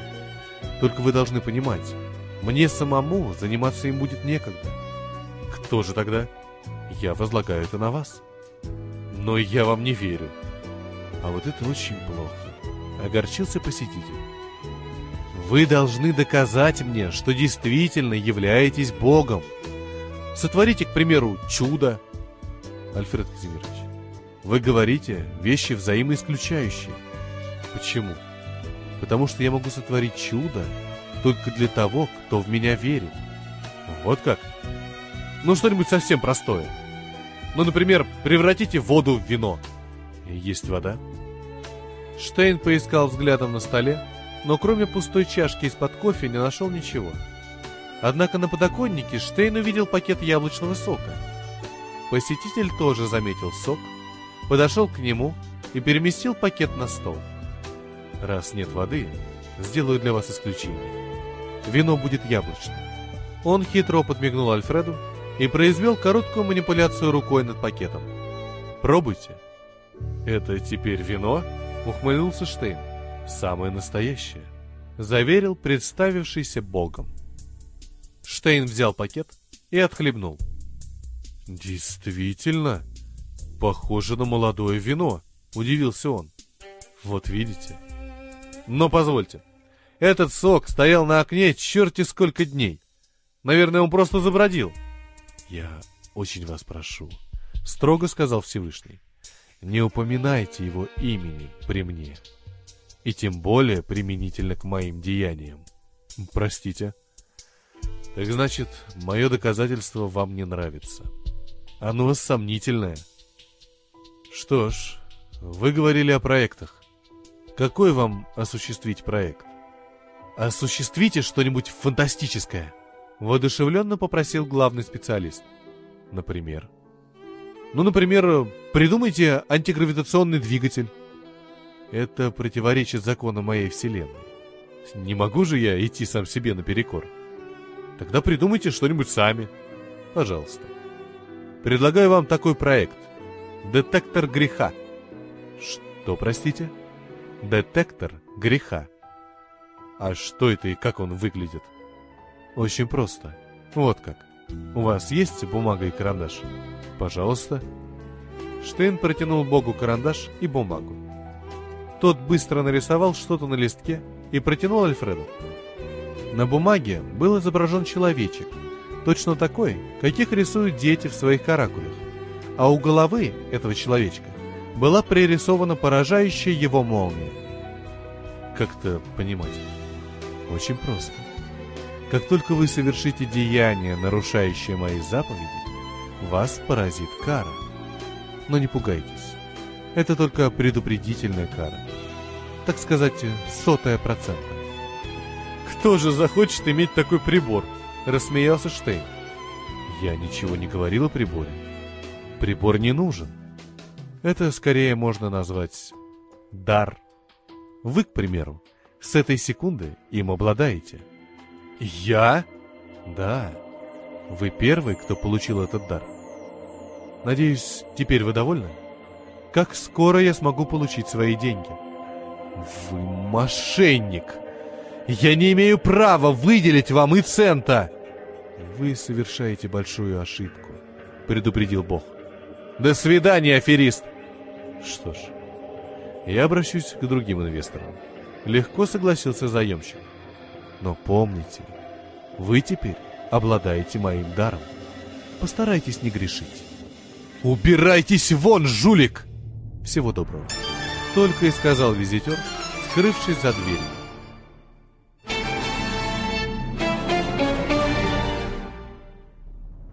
Только вы должны понимать, мне самому заниматься им будет некогда. Кто же тогда? Я возлагаю это на вас. Но я вам не верю. А вот это очень плохо. Огорчился посетитель. Вы должны доказать мне, что действительно являетесь Богом. Сотворите, к примеру, чудо. Альфред Казимирович, вы говорите вещи взаимоисключающие. Почему? Потому что я могу сотворить чудо только для того, кто в меня верит. Вот как? Ну, что-нибудь совсем простое. Ну, например, превратите воду в вино. Есть вода? Штейн поискал взглядом на столе, но кроме пустой чашки из-под кофе не нашел ничего. Однако на подоконнике Штейн увидел пакет яблочного сока. Посетитель тоже заметил сок, подошел к нему и переместил пакет на стол. Раз нет воды, сделаю для вас исключение. Вино будет яблочным. Он хитро подмигнул Альфреду и произвел короткую манипуляцию рукой над пакетом. «Пробуйте». «Это теперь вино?» — ухмыльнулся Штейн. «Самое настоящее», — заверил представившийся богом. Штейн взял пакет и отхлебнул. «Действительно, похоже на молодое вино», — удивился он. «Вот видите». «Но позвольте, этот сок стоял на окне черти сколько дней. Наверное, он просто забродил». «Я очень вас прошу», — строго сказал Всевышний. «Не упоминайте его имени при мне, и тем более применительно к моим деяниям. Простите». «Так значит, мое доказательство вам не нравится. Оно сомнительное». «Что ж, вы говорили о проектах. Какой вам осуществить проект?» «Осуществите что-нибудь фантастическое», Воодушевленно попросил главный специалист. Например? Ну, например, придумайте антигравитационный двигатель. Это противоречит законам моей вселенной. Не могу же я идти сам себе наперекор. Тогда придумайте что-нибудь сами. Пожалуйста. Предлагаю вам такой проект. Детектор греха. Что, простите? Детектор греха. А что это и как он выглядит? Очень просто. Вот как. У вас есть бумага и карандаш? Пожалуйста. Штейн протянул Богу карандаш и бумагу. Тот быстро нарисовал что-то на листке и протянул Альфреду. На бумаге был изображен человечек, точно такой, каких рисуют дети в своих каракулях. А у головы этого человечка была пририсована поражающая его молния. Как-то понимать? Очень просто. Как только вы совершите деяние, нарушающее мои заповеди, вас поразит кара. Но не пугайтесь. Это только предупредительная кара. Так сказать, сотая процента. «Кто же захочет иметь такой прибор?» – рассмеялся Штейн. «Я ничего не говорил о приборе. Прибор не нужен. Это скорее можно назвать дар. Вы, к примеру, с этой секунды им обладаете». «Я?» «Да. Вы первый, кто получил этот дар. Надеюсь, теперь вы довольны? Как скоро я смогу получить свои деньги?» «Вы мошенник! Я не имею права выделить вам и цента!» «Вы совершаете большую ошибку», — предупредил Бог. «До свидания, аферист!» «Что ж, я обращусь к другим инвесторам». Легко согласился заемщик. Но помните, вы теперь обладаете моим даром. Постарайтесь не грешить. Убирайтесь вон, жулик! Всего доброго. Только и сказал визитер, скрывшись за дверью.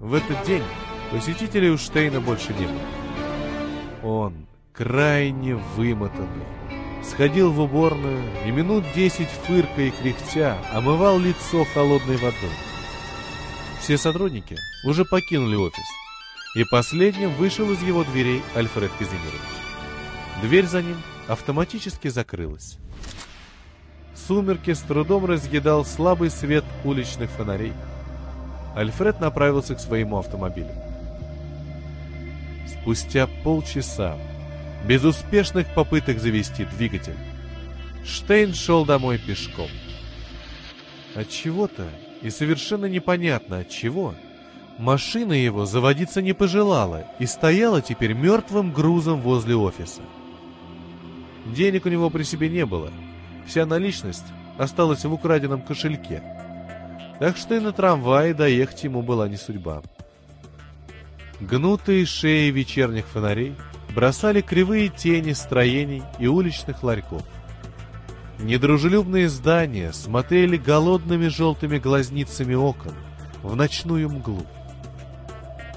В этот день посетителей у Штейна больше не было. Он, крайне вымотанный, сходил в уборную и минут десять фыркая и кряхтя омывал лицо холодной водой. Все сотрудники уже покинули офис, и последним вышел из его дверей Альфред Казимирович. Дверь за ним автоматически закрылась. Сумерки с трудом разъедал слабый свет уличных фонарей. Альфред направился к своему автомобилю. Спустя полчаса безуспешных попыток завести двигатель. Штейн шел домой пешком. От чего-то, и совершенно непонятно от чего, машина его заводиться не пожелала и стояла теперь мертвым грузом возле офиса. Денег у него при себе не было. Вся наличность осталась в украденном кошельке. Так что и на трамвае доехать ему была не судьба. Гнутые шеи вечерних фонарей бросали кривые тени строений и уличных ларьков. Недружелюбные здания смотрели голодными желтыми глазницами окон в ночную мглу.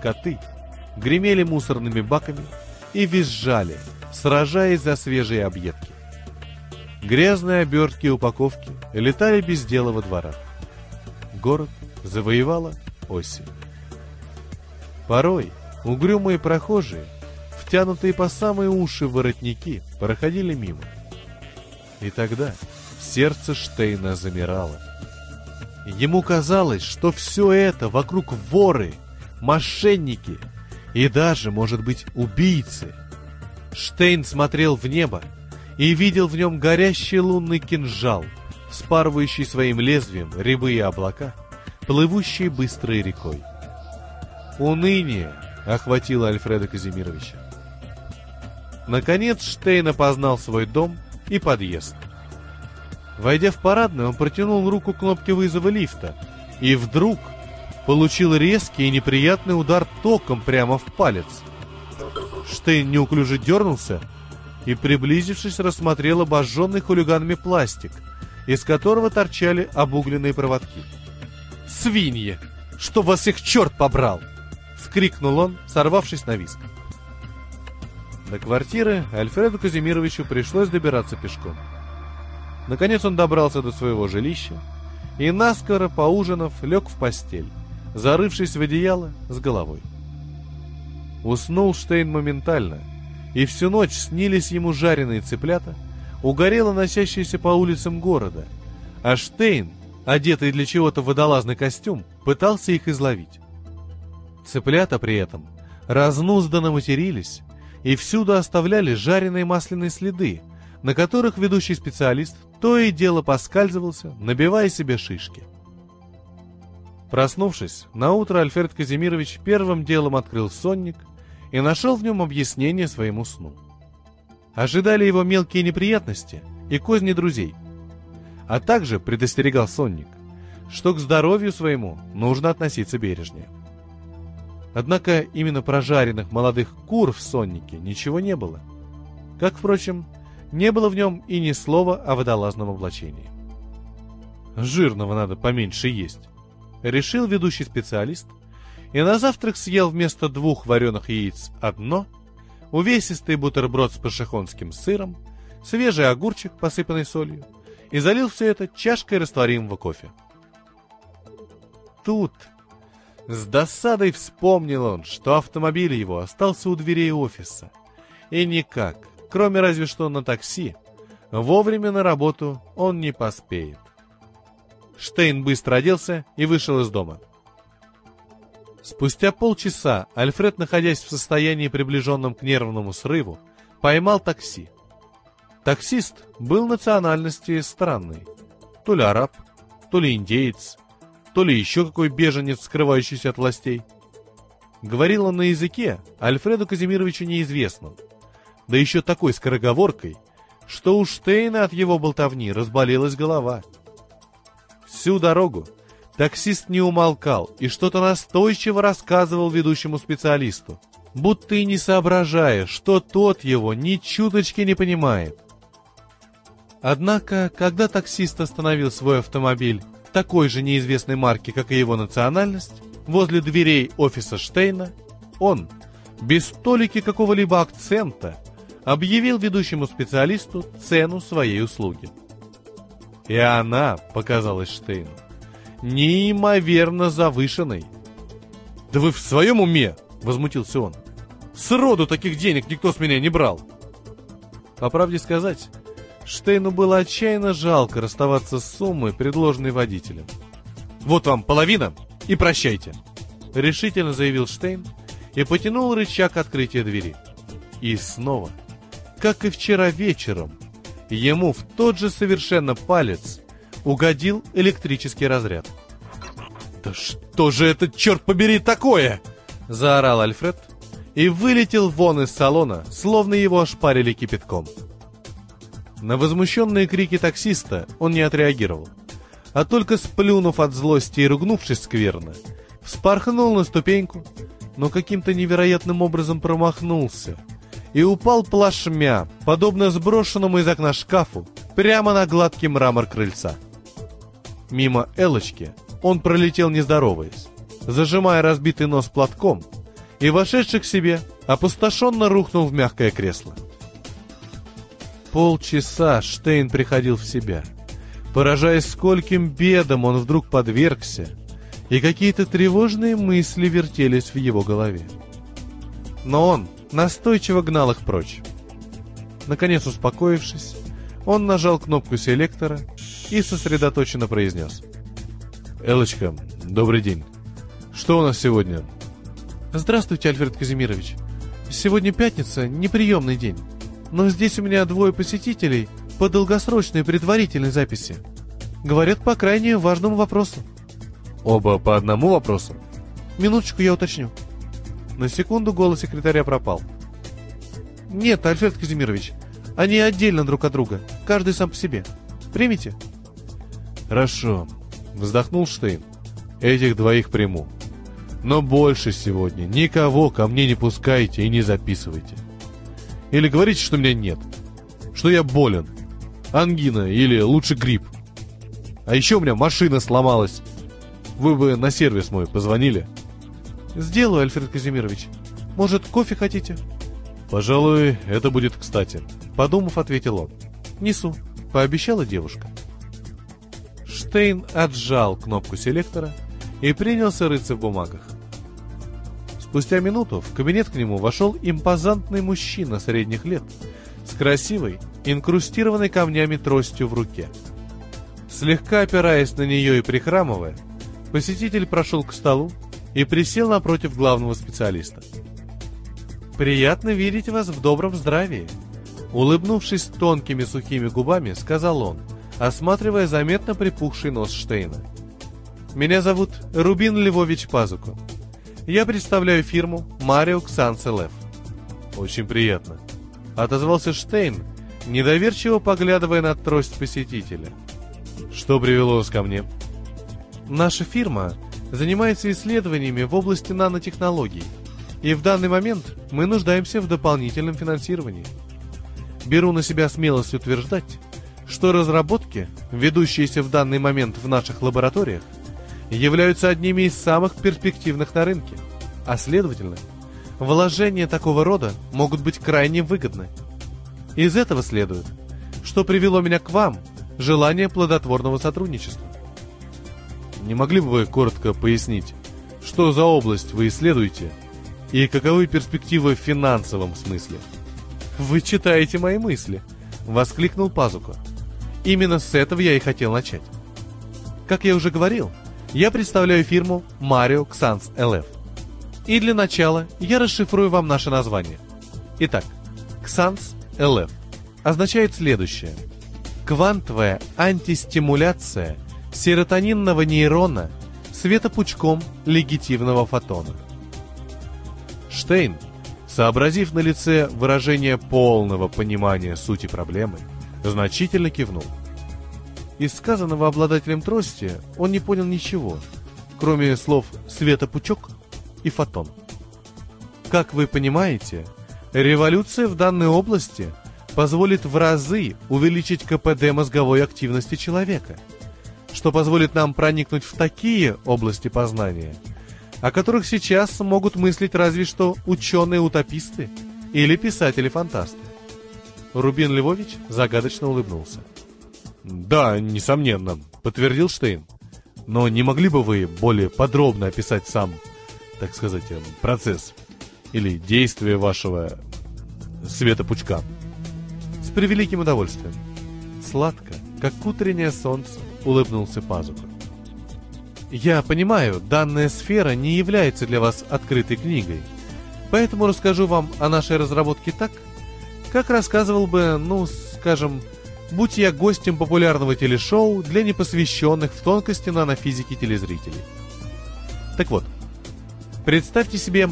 Коты гремели мусорными баками и визжали, сражаясь за свежие объедки. Грязные обертки и упаковки летали без дела во дворах. Город завоевала осень. Порой угрюмые прохожие, втянутые по самые уши воротники, проходили мимо. И тогда сердце Штейна замирало. Ему казалось, что все это вокруг воры, мошенники и даже, может быть, убийцы. Штейн смотрел в небо и видел в нем горящий лунный кинжал, спарывающий своим лезвием рябые облака, плывущие быстрой рекой. Уныние охватило Альфреда Казимировича. Наконец Штейн опознал свой дом и подъезд. Войдя в парадную, он протянул руку к кнопке вызова лифта и вдруг получил резкий и неприятный удар током прямо в палец. Штейн неуклюже дернулся и, приблизившись, рассмотрел обожженный хулиганами пластик, из которого торчали обугленные проводки. «Свиньи! Что вас их черт побрал!» вскрикнул он, сорвавшись на виск. До квартиры Альфреду Казимировичу пришлось добираться пешком. Наконец он добрался до своего жилища и, наскоро поужинав, лег в постель, зарывшись в одеяло с головой. Уснул Штейн моментально, и всю ночь снились ему жареные цыплята, угорело носящиеся по улицам города, а Штейн, одетый для чего-то в водолазный костюм, пытался их изловить. Цыплята при этом разнузданно матерились и всюду оставляли жареные масляные следы, на которых ведущий специалист то и дело поскальзывался, набивая себе шишки. Проснувшись, на утро Альфред Казимирович первым делом открыл сонник и нашел в нем объяснение своему сну. Ожидали его мелкие неприятности и козни друзей, а также предостерегал сонник, что к здоровью своему нужно относиться бережнее. Однако именно прожаренных молодых кур в соннике ничего не было. Как, впрочем, не было в нем и ни слова о водолазном облачении. «Жирного надо поменьше есть», — решил ведущий специалист, и на завтрак съел вместо двух вареных яиц одно, увесистый бутерброд с пашихонским сыром, свежий огурчик, посыпанный солью, и залил все это чашкой растворимого кофе. Тут с досадой вспомнил он, что автомобиль его остался у дверей офиса. И никак, кроме разве что на такси, вовремя на работу он не поспеет. Штейн быстро оделся и вышел из дома. Спустя полчаса Альфред, находясь в состоянии приближенном к нервному срыву, поймал такси. Таксист был национальности странный. То ли араб, то ли индеец, то ли еще какой беженец, скрывающийся от властей. Говорил он на языке, Альфреду Казимировичу неизвестном, да еще такой скороговоркой, что у Штейна от его болтовни разболелась голова. Всю дорогу таксист не умолкал и что-то настойчиво рассказывал ведущему специалисту, будто и не соображая, что тот его ни чуточки не понимает. Однако, когда таксист остановил свой автомобиль такой же неизвестной марки, как и его национальность, возле дверей офиса Штейна, он, без столики какого-либо акцента, объявил ведущему специалисту цену своей услуги. И она показалась Штейну неимоверно завышенной. «Да вы в своем уме?» — возмутился он. «Сроду таких денег никто с меня не брал!» По правде сказать, Штейну было отчаянно жалко расставаться с суммой, предложенной водителем. «Вот вам половина и прощайте!» Решительно заявил Штейн и потянул рычаг открытия двери. И снова как и вчера вечером, ему в тот же совершенно палец угодил электрический разряд.
«Да что же это, черт побери, такое?»
— заорал Альфред и вылетел вон из салона, словно его ошпарили кипятком. На возмущенные крики таксиста он не отреагировал, а только сплюнув от злости и ругнувшись скверно, вспорхнул на ступеньку, но каким-то невероятным образом промахнулся и упал плашмя, подобно сброшенному из окна шкафу, прямо на гладкий мрамор крыльца. Мимо Элочки он пролетел не здороваясь, зажимая разбитый нос платком, и, вошедший к себе, опустошенно рухнул в мягкое кресло. Полчаса Штейн приходил в себя, поражаясь, скольким бедам он вдруг подвергся, и какие-то тревожные мысли вертелись в его голове. Но он настойчиво гнал их прочь. Наконец, успокоившись, он нажал кнопку селектора и сосредоточенно произнес. «Элочка, добрый день. Что у нас сегодня?»
«Здравствуйте, Альфред Казимирович. Сегодня пятница, неприемный день. Но здесь у меня двое посетителей по долгосрочной предварительной записи. Говорят по крайне важному вопросу».
«Оба по одному вопросу?»
«Минуточку, я уточню». На секунду голос секретаря пропал. «Нет, Альфред Казимирович, они отдельно друг от друга, каждый сам по себе. Примите?»
«Хорошо», — вздохнул Штейн. «Этих двоих приму. Но больше сегодня никого ко мне не пускайте и не записывайте. Или говорите, что меня нет, что я болен, ангина или лучше грипп. А еще у меня машина сломалась. Вы бы на сервис мой позвонили?»
«Сделаю, Альфред Казимирович. Может, кофе хотите?»
«Пожалуй, это будет кстати», —
подумав, ответил он. «Несу», — пообещала девушка. Штейн отжал кнопку селектора и принялся рыться в бумагах. Спустя минуту в кабинет к нему вошел импозантный мужчина средних лет с красивой, инкрустированной камнями тростью в руке. Слегка опираясь на нее и прихрамывая, посетитель прошел к столу и присел напротив главного специалиста. «Приятно видеть вас в добром здравии», Улыбнувшись тонкими сухими губами, сказал он, осматривая заметно припухший нос Штейна. «Меня зовут Рубин Львович Пазуко. Я представляю фирму Марио Ксанс ЛФ». «Очень приятно», — отозвался Штейн, недоверчиво поглядывая на трость посетителя. «Что привело вас ко мне?» «Наша фирма занимается исследованиями в области нанотехнологий, и в данный момент мы нуждаемся в дополнительном финансировании». Беру на себя смелость утверждать, что разработки, ведущиеся в данный момент в наших лабораториях, являются одними из самых перспективных на рынке, а следовательно, вложения такого рода могут быть крайне выгодны. Из этого следует, что привело меня к вам желание плодотворного сотрудничества. Не могли бы вы коротко пояснить, что за область вы исследуете и каковы перспективы в финансовом смысле? «Вы читаете мои мысли!» — воскликнул Пазуко. «Именно с этого я и хотел начать. Как я уже говорил, я представляю фирму Mario Xans LF. И для начала я расшифрую вам наше название. Итак, Xans LF означает следующее. Квантовая антистимуляция серотонинного нейрона светопучком легитимного фотона. Штейн Сообразив на лице выражение полного понимания сути проблемы, значительно кивнул. Из сказанного обладателем трости он не понял ничего, кроме слов «светопучок» и «фотон». Как вы понимаете, революция в данной области позволит в разы увеличить КПД мозговой активности человека, что позволит нам проникнуть в такие области познания – о которых сейчас могут мыслить разве что ученые-утописты или писатели-фантасты. Рубин Львович загадочно улыбнулся.
«Да, несомненно», — подтвердил Штейн. «Но не могли бы вы более подробно описать сам, так сказать, эм, процесс или действие вашего светопучка?»
«С превеликим удовольствием. Сладко, как утреннее солнце», — улыбнулся Пазуха. Я понимаю, данная сфера не является для вас открытой книгой, поэтому расскажу вам о нашей разработке так, как рассказывал бы, ну, скажем, будь я гостем популярного телешоу для непосвященных в тонкости нанофизики телезрителей. Так вот, представьте себе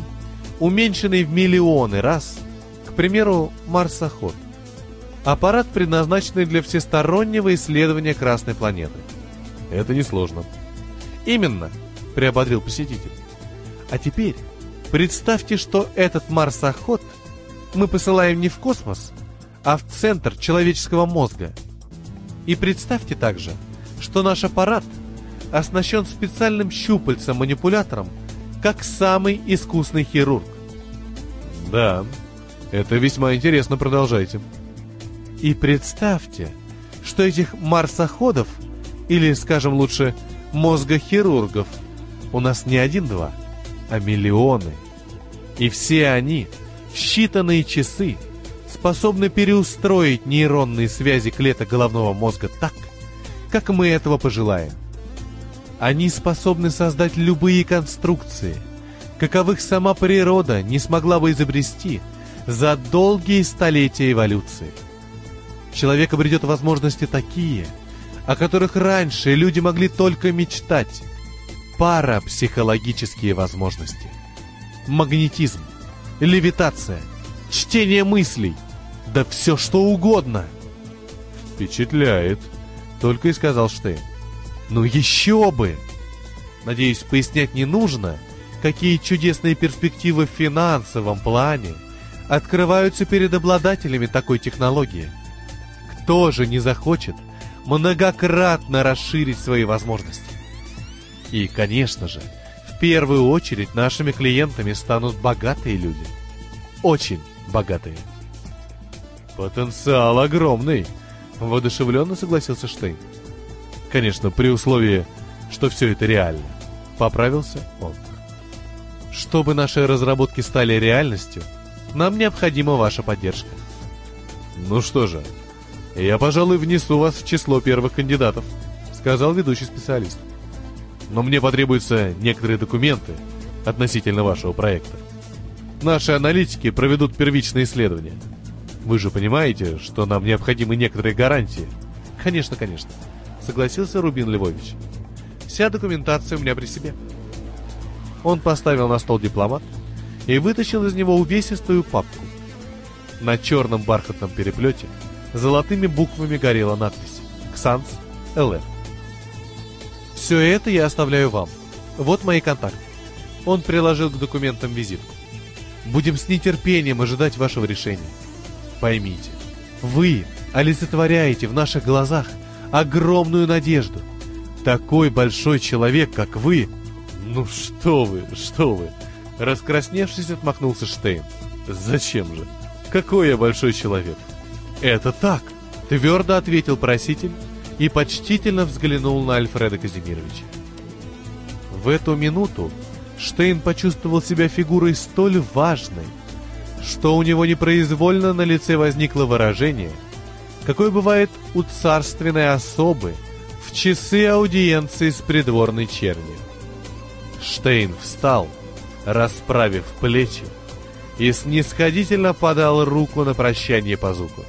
уменьшенный в миллионы раз, к примеру, марсоход. Аппарат, предназначенный для всестороннего исследования Красной планеты. Это несложно. Именно, приободрил посетитель. А теперь представьте, что этот марсоход мы посылаем не в космос, а в центр человеческого мозга. И представьте также, что наш аппарат оснащен специальным щупальцем-манипулятором, как самый искусный хирург. Да, это весьма интересно, продолжайте. И представьте, что этих марсоходов, или, скажем лучше, мозгохирургов, у нас не один-два, а миллионы. И все они в считанные часы – способны переустроить нейронные связи клеток головного мозга так, как мы этого пожелаем. Они способны создать любые конструкции, каковых сама природа не смогла бы изобрести за долгие столетия эволюции. Человек обретет возможности такие, о которых раньше люди могли только мечтать. Парапсихологические возможности. Магнетизм, левитация, чтение мыслей – да все что угодно. Впечатляет, только и сказал Штейн. Ну еще бы! Надеюсь, пояснять не нужно, какие чудесные перспективы в финансовом плане открываются перед обладателями такой технологии. Кто же не захочет многократно расширить свои возможности? И, конечно же, в первую очередь нашими клиентами станут богатые люди. Очень богатые. Потенциал огромный, воодушевленно согласился Штейн. Конечно, при условии, что все это реально. Поправился он. Чтобы наши разработки стали реальностью, нам необходима ваша поддержка. Ну что же, я, пожалуй, внесу вас в число первых кандидатов, сказал ведущий специалист. Но мне потребуются некоторые документы относительно вашего проекта. Наши аналитики проведут первичные исследования – вы же понимаете, что нам необходимы некоторые гарантии. Конечно, конечно. Согласился Рубин Львович. Вся документация у меня при себе. Он поставил на стол дипломат и вытащил из него увесистую папку. На черном бархатном переплете золотыми буквами горела надпись «Ксанс ЛФ». «Все это я оставляю вам. Вот мои контакты». Он приложил к документам визитку. «Будем с нетерпением ожидать вашего решения». Поймите, вы олицетворяете в наших глазах огромную надежду. Такой большой человек, как вы... Ну что вы, что вы... Раскрасневшись, отмахнулся Штейн. Зачем же? Какой я большой человек? Это так, твердо ответил проситель и почтительно взглянул на Альфреда Казимировича. В эту минуту Штейн почувствовал себя фигурой столь важной, что у него непроизвольно на лице возникло выражение, какое бывает у царственной особы в часы аудиенции с придворной чернью. Штейн встал, расправив плечи, и снисходительно подал руку на прощание по звуку.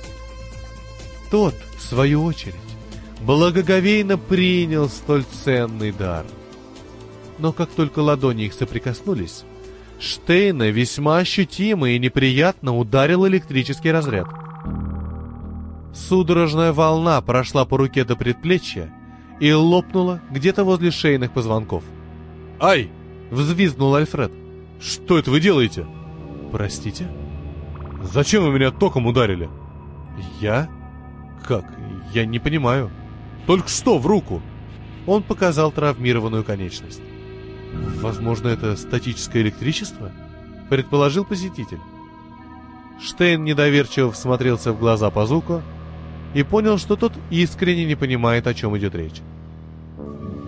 Тот, в свою очередь, благоговейно принял столь ценный дар. Но как только ладони их соприкоснулись, Штейна весьма ощутимо и неприятно ударил электрический разряд. Судорожная волна прошла по руке до предплечья и лопнула где-то возле шейных позвонков. «Ай!» — взвизгнул Альфред. «Что это вы делаете?» «Простите?» «Зачем вы меня током ударили?» «Я? Как? Я не понимаю». «Только что в руку!» Он показал травмированную конечность. Возможно, это статическое электричество? Предположил посетитель. Штейн недоверчиво всмотрелся в глаза Пазуко и понял, что тот искренне не понимает, о чем идет речь.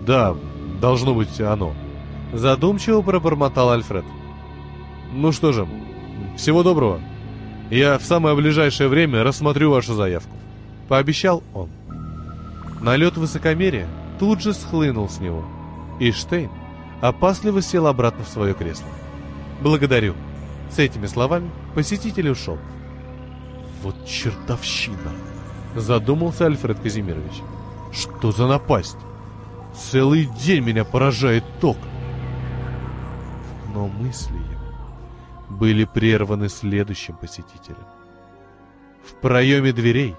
«Да, должно быть оно», — задумчиво пробормотал Альфред. «Ну что же, всего доброго. Я в самое ближайшее время рассмотрю вашу заявку», — пообещал он. Налет высокомерия тут же схлынул с него, и Штейн опасливо сел обратно в свое кресло. «Благодарю». С этими словами посетитель ушел.
Вот чертовщина! Задумался Альфред Казимирович. Что за напасть? Целый день меня поражает ток. Но мысли его были прерваны следующим посетителем. В проеме дверей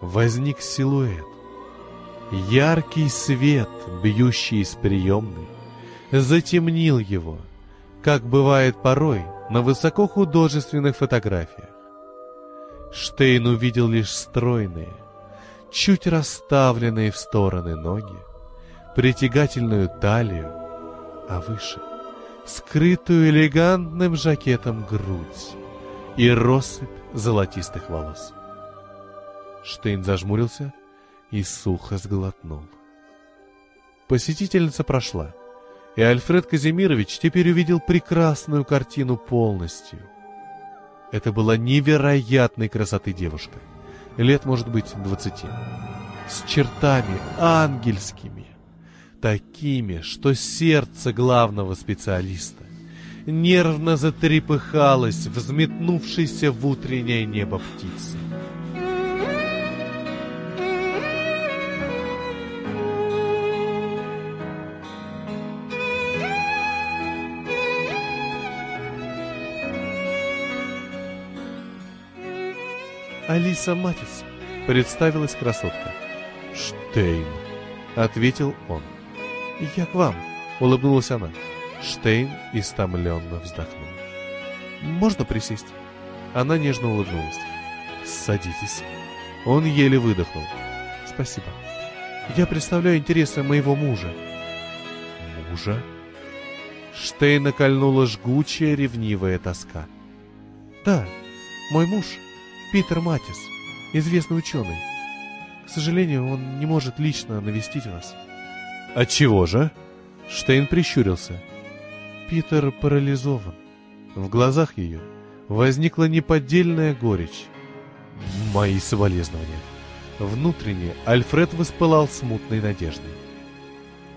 возник силуэт. Яркий свет, бьющий из приемной, затемнил его, как бывает порой на высокохудожественных фотографиях. Штейн увидел лишь стройные, чуть расставленные в стороны ноги, притягательную талию, а выше — скрытую элегантным жакетом грудь и россыпь золотистых волос. Штейн зажмурился и сухо сглотнул. Посетительница прошла, и Альфред Казимирович теперь увидел прекрасную картину полностью. Это была невероятной красоты девушка, лет, может быть, двадцати, с чертами ангельскими, такими, что сердце главного специалиста нервно затрепыхалось взметнувшейся в утреннее небо птицы. Алиса Матис, представилась красотка. Штейн, ответил он. Я к вам, улыбнулась она. Штейн истомленно вздохнул. Можно присесть? Она нежно улыбнулась. Садитесь. Он еле выдохнул. Спасибо. Я представляю интересы моего мужа. Мужа? Штейна кольнула жгучая ревнивая тоска. Да, мой муж — Питер Матис, известный ученый. К сожалению, он не может лично навестить вас. От чего же? Штейн прищурился. Питер парализован. В глазах ее возникла неподдельная горечь. Мои соболезнования. Внутренне Альфред воспылал смутной надеждой.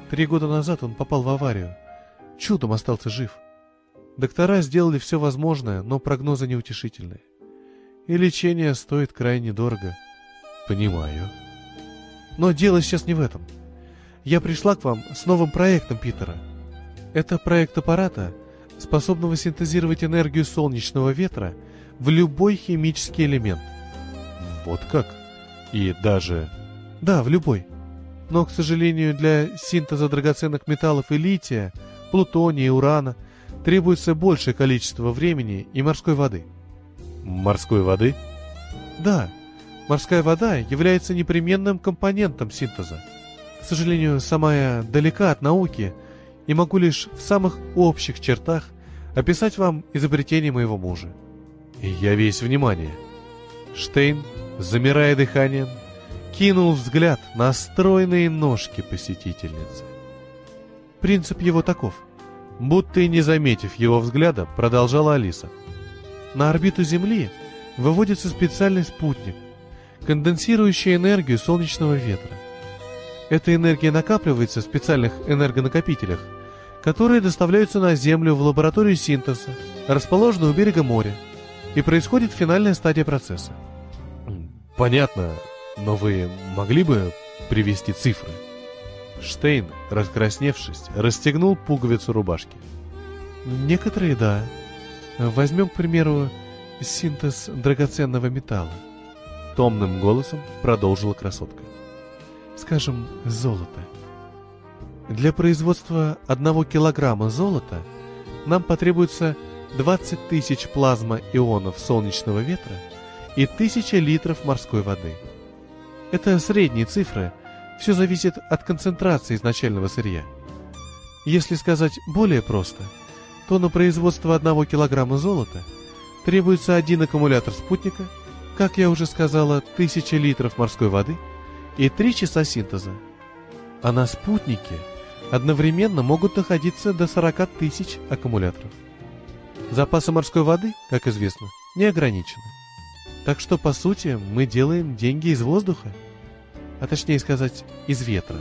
Три года назад он попал в аварию. Чудом остался жив. Доктора сделали все возможное, но прогнозы неутешительные и лечение стоит крайне дорого. Понимаю. Но дело сейчас не в этом. Я пришла к вам с новым проектом Питера. Это проект аппарата, способного синтезировать энергию солнечного ветра в любой химический элемент. Вот как? И даже... Да, в любой. Но, к сожалению, для синтеза драгоценных металлов и лития, плутония и урана требуется большее количество времени и морской воды – Морской воды? Да, морская вода является непременным компонентом синтеза. К сожалению, сама я далека от науки и могу лишь в самых общих чертах описать вам изобретение моего мужа. И я весь внимание. Штейн, замирая дыханием, кинул взгляд на стройные ножки посетительницы. Принцип его таков. Будто и не заметив его взгляда, продолжала Алиса – на орбиту Земли выводится специальный спутник, конденсирующий энергию солнечного ветра. Эта энергия накапливается в специальных энергонакопителях, которые доставляются на Землю в лабораторию синтеза, расположенную у берега моря, и происходит финальная стадия процесса. Понятно, но вы могли бы привести цифры? Штейн, раскрасневшись, расстегнул пуговицу рубашки. Некоторые, да, Возьмем, к примеру, синтез драгоценного металла. Томным голосом продолжила красотка. Скажем, золото. Для производства одного килограмма золота нам потребуется 20 тысяч плазма-ионов солнечного ветра и 1000 литров морской воды. Это средние цифры, все зависит от концентрации изначального сырья. Если сказать более просто – то на производство одного килограмма золота требуется один аккумулятор спутника, как я уже сказала, тысяча литров морской воды и три часа синтеза. А на спутнике одновременно могут находиться до 40 тысяч аккумуляторов. Запасы морской воды, как известно, не ограничены. Так что, по сути, мы делаем деньги из воздуха, а точнее сказать, из ветра,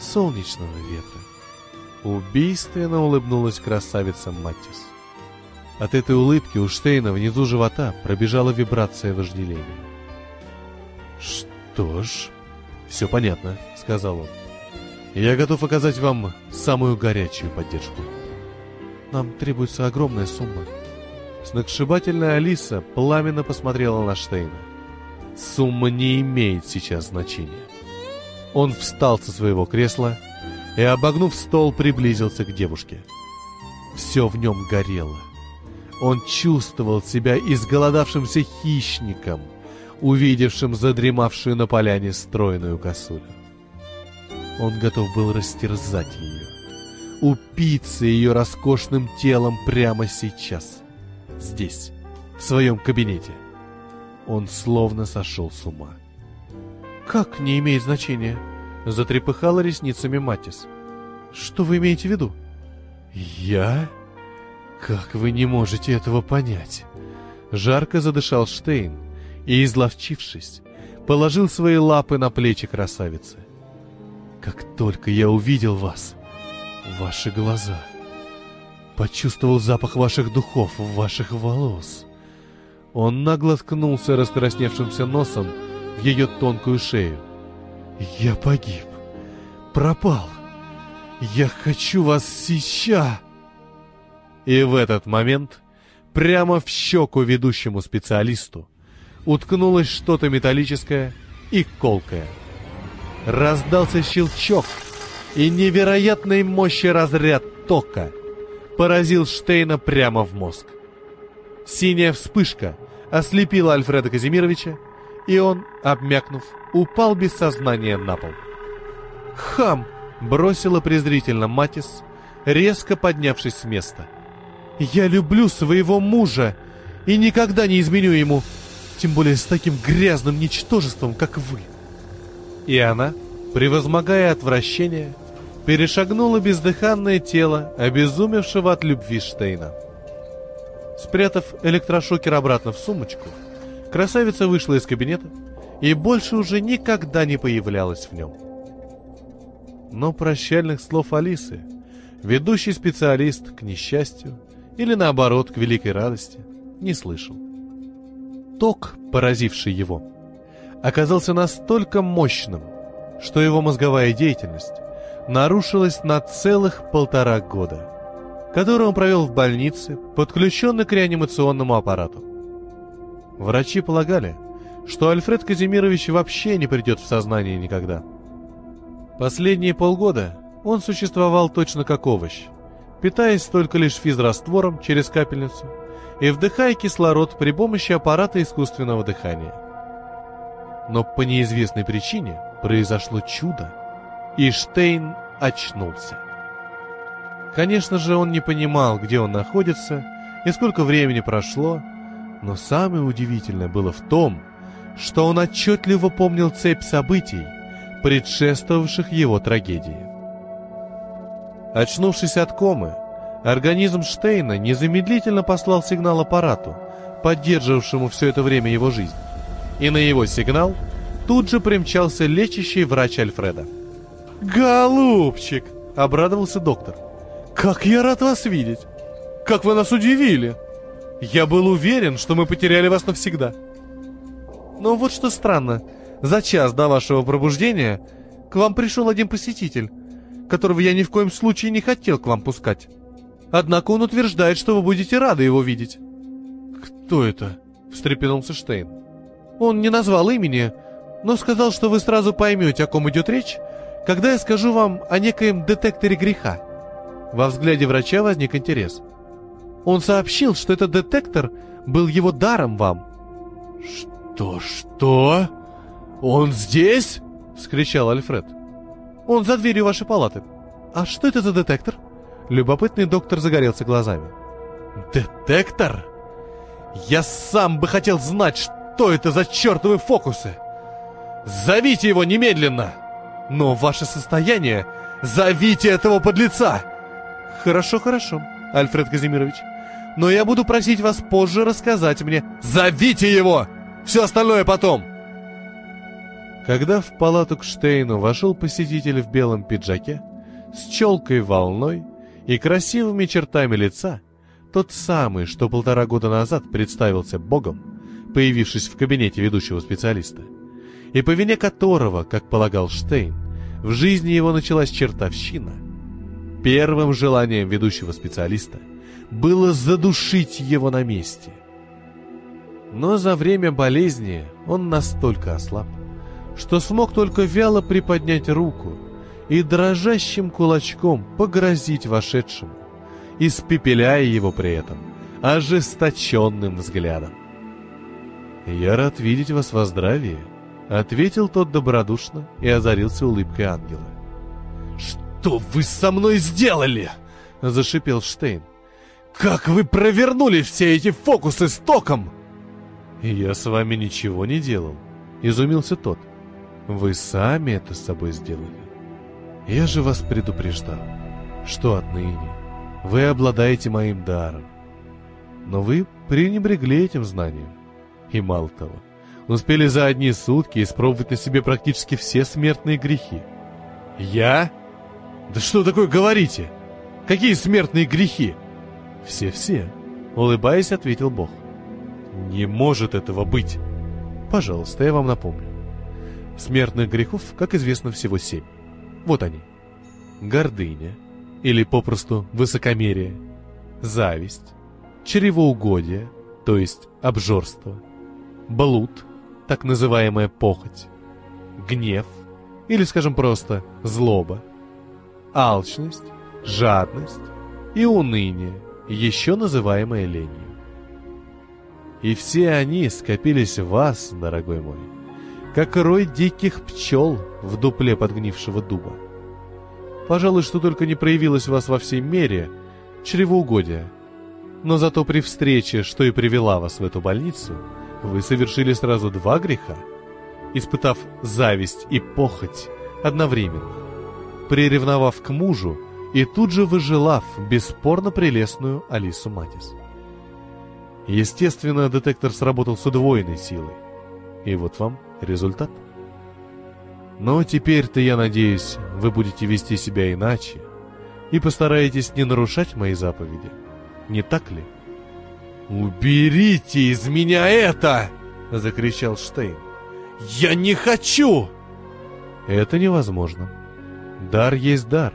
солнечного ветра. Убийственно улыбнулась красавица Маттис. От этой улыбки у Штейна внизу живота пробежала вибрация вожделения. «Что ж, все понятно», — сказал он. «Я готов оказать вам самую горячую поддержку».
«Нам требуется огромная сумма».
Сногсшибательная Алиса пламенно посмотрела на Штейна. «Сумма не имеет сейчас значения». Он встал со своего кресла и, обогнув стол, приблизился к девушке. Все в нем горело. Он чувствовал себя изголодавшимся хищником, увидевшим задремавшую на поляне стройную косулю. Он готов был растерзать ее, упиться ее роскошным телом прямо сейчас, здесь, в своем кабинете. Он словно сошел с ума.
«Как не имеет значения?» — затрепыхала ресницами Матис. «Что вы имеете в виду?»
«Я? Как вы не можете этого понять?» Жарко задышал Штейн и, изловчившись, положил свои лапы на плечи красавицы. «Как только я увидел вас, ваши глаза, почувствовал запах ваших духов, ваших волос...» Он нагло ткнулся раскрасневшимся носом в ее тонкую шею. «Я погиб. Пропал. Я хочу вас сейчас!» И в этот момент прямо в щеку ведущему специалисту уткнулось что-то металлическое и колкое. Раздался щелчок, и невероятной мощи разряд тока поразил Штейна прямо в мозг. Синяя вспышка ослепила Альфреда Казимировича, и он, обмякнув, упал без сознания на пол. «Хам!» — бросила презрительно Матис, резко поднявшись с места. «Я люблю своего мужа и никогда не изменю ему, тем более с таким грязным ничтожеством, как вы!» И она, превозмогая отвращение, перешагнула бездыханное тело обезумевшего от любви Штейна. Спрятав электрошокер обратно в сумочку, красавица вышла из кабинета и больше уже никогда не появлялась в нем. Но прощальных слов Алисы ведущий специалист, к несчастью, или наоборот, к великой радости, не слышал. Ток, поразивший его, оказался настолько мощным, что его мозговая деятельность нарушилась на целых полтора года, которые он провел в больнице, подключенный к реанимационному аппарату. Врачи полагали, что Альфред Казимирович вообще не придет в сознание никогда. Последние полгода он существовал точно как овощ, питаясь только лишь физраствором через капельницу и вдыхая кислород при помощи аппарата искусственного дыхания. Но по неизвестной причине произошло чудо, и Штейн очнулся. Конечно же, он не понимал, где он находится и сколько времени прошло, но самое удивительное было в том, что он отчетливо помнил цепь событий, предшествовавших его трагедии. Очнувшись от комы, организм Штейна незамедлительно послал сигнал аппарату, поддерживавшему все это время его жизнь. И на его сигнал тут же примчался лечащий врач Альфреда. «Голубчик!» — обрадовался доктор. «Как я рад вас видеть! Как вы нас удивили! Я был уверен, что мы потеряли вас навсегда!» Но вот что странно. За час до вашего пробуждения к вам пришел один посетитель, которого я ни в коем случае не хотел к вам пускать. Однако он утверждает, что вы будете рады его видеть. «Кто это?» — встрепенулся Штейн. «Он не назвал имени, но сказал, что вы сразу поймете, о ком идет речь, когда я скажу вам о некоем детекторе греха». Во взгляде врача возник интерес. Он сообщил, что этот детектор был его даром вам. «Что, что? Он здесь?» — вскричал Альфред. «Он за дверью вашей палаты. А что это за детектор?» Любопытный доктор загорелся глазами. «Детектор? Я сам бы хотел знать, что это за чертовы фокусы! Зовите его немедленно! Но ваше состояние... Зовите этого подлеца!» «Хорошо, хорошо, Альфред Казимирович. Но я буду просить вас позже рассказать мне...» «Зовите его!» Все остальное потом!» Когда в палату к Штейну вошел посетитель в белом пиджаке, с челкой волной и красивыми чертами лица,
тот самый, что полтора года назад представился Богом, появившись в кабинете ведущего специалиста, и по вине которого, как полагал Штейн, в жизни его началась чертовщина, первым желанием ведущего специалиста было задушить его на месте. Но за время болезни он настолько ослаб, что смог только вяло приподнять руку и дрожащим кулачком погрозить вошедшему, испепеляя его при этом ожесточенным взглядом. «Я рад видеть вас во здравии», — ответил тот добродушно и озарился улыбкой ангела. «Что вы со мной сделали?» — зашипел Штейн. «Как вы провернули все эти фокусы с током?» «Я с вами ничего не делал», — изумился тот. «Вы сами это с собой сделали. Я же вас предупреждал, что отныне вы обладаете моим даром. Но вы пренебрегли этим знанием. И мало того, успели за одни сутки испробовать на себе практически все смертные грехи. Я? Да что такое говорите? Какие смертные грехи? Все-все, улыбаясь, ответил Бог. Не может этого быть. Пожалуйста, я вам напомню. Смертных грехов, как известно, всего семь. Вот они. Гордыня, или попросту высокомерие, зависть, чревоугодие, то есть обжорство, блуд, так называемая похоть, гнев, или, скажем просто, злоба, алчность, жадность и уныние, еще называемое ленью. И все они скопились в вас, дорогой мой, как рой диких пчел в дупле подгнившего дуба. Пожалуй, что только не проявилось у вас во всей мере чревоугодие. Но зато при встрече, что и привела вас в эту больницу, вы совершили сразу два греха, испытав зависть и похоть одновременно, приревновав к мужу и тут же выжелав бесспорно прелестную Алису Матис. Естественно, детектор сработал с удвоенной силой. И вот вам результат. Но теперь-то, я надеюсь, вы будете вести себя иначе и постараетесь не нарушать мои заповеди. Не так ли? «Уберите из меня это!» — закричал Штейн. «Я не хочу!» Это невозможно. Дар есть дар.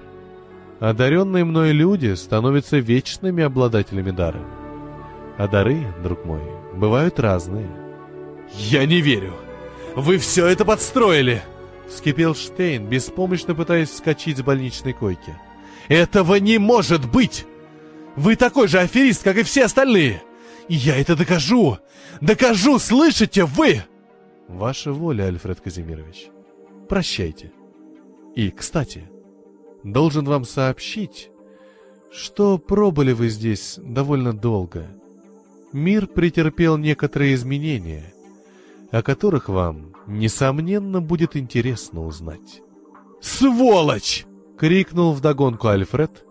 Одаренные мной люди становятся вечными обладателями дара. А дары, друг мой, бывают разные. «Я не верю! Вы все это подстроили!» Вскипел Штейн, беспомощно пытаясь вскочить с больничной койки. «Этого не может быть! Вы такой же аферист, как и все остальные! И я это докажу! Докажу, слышите вы!» «Ваша воля, Альфред Казимирович. Прощайте. И, кстати, должен вам сообщить, что пробыли вы здесь довольно долго. Мир претерпел некоторые изменения, о которых вам несомненно, будет интересно узнать. «Сволочь!» — крикнул вдогонку Альфред,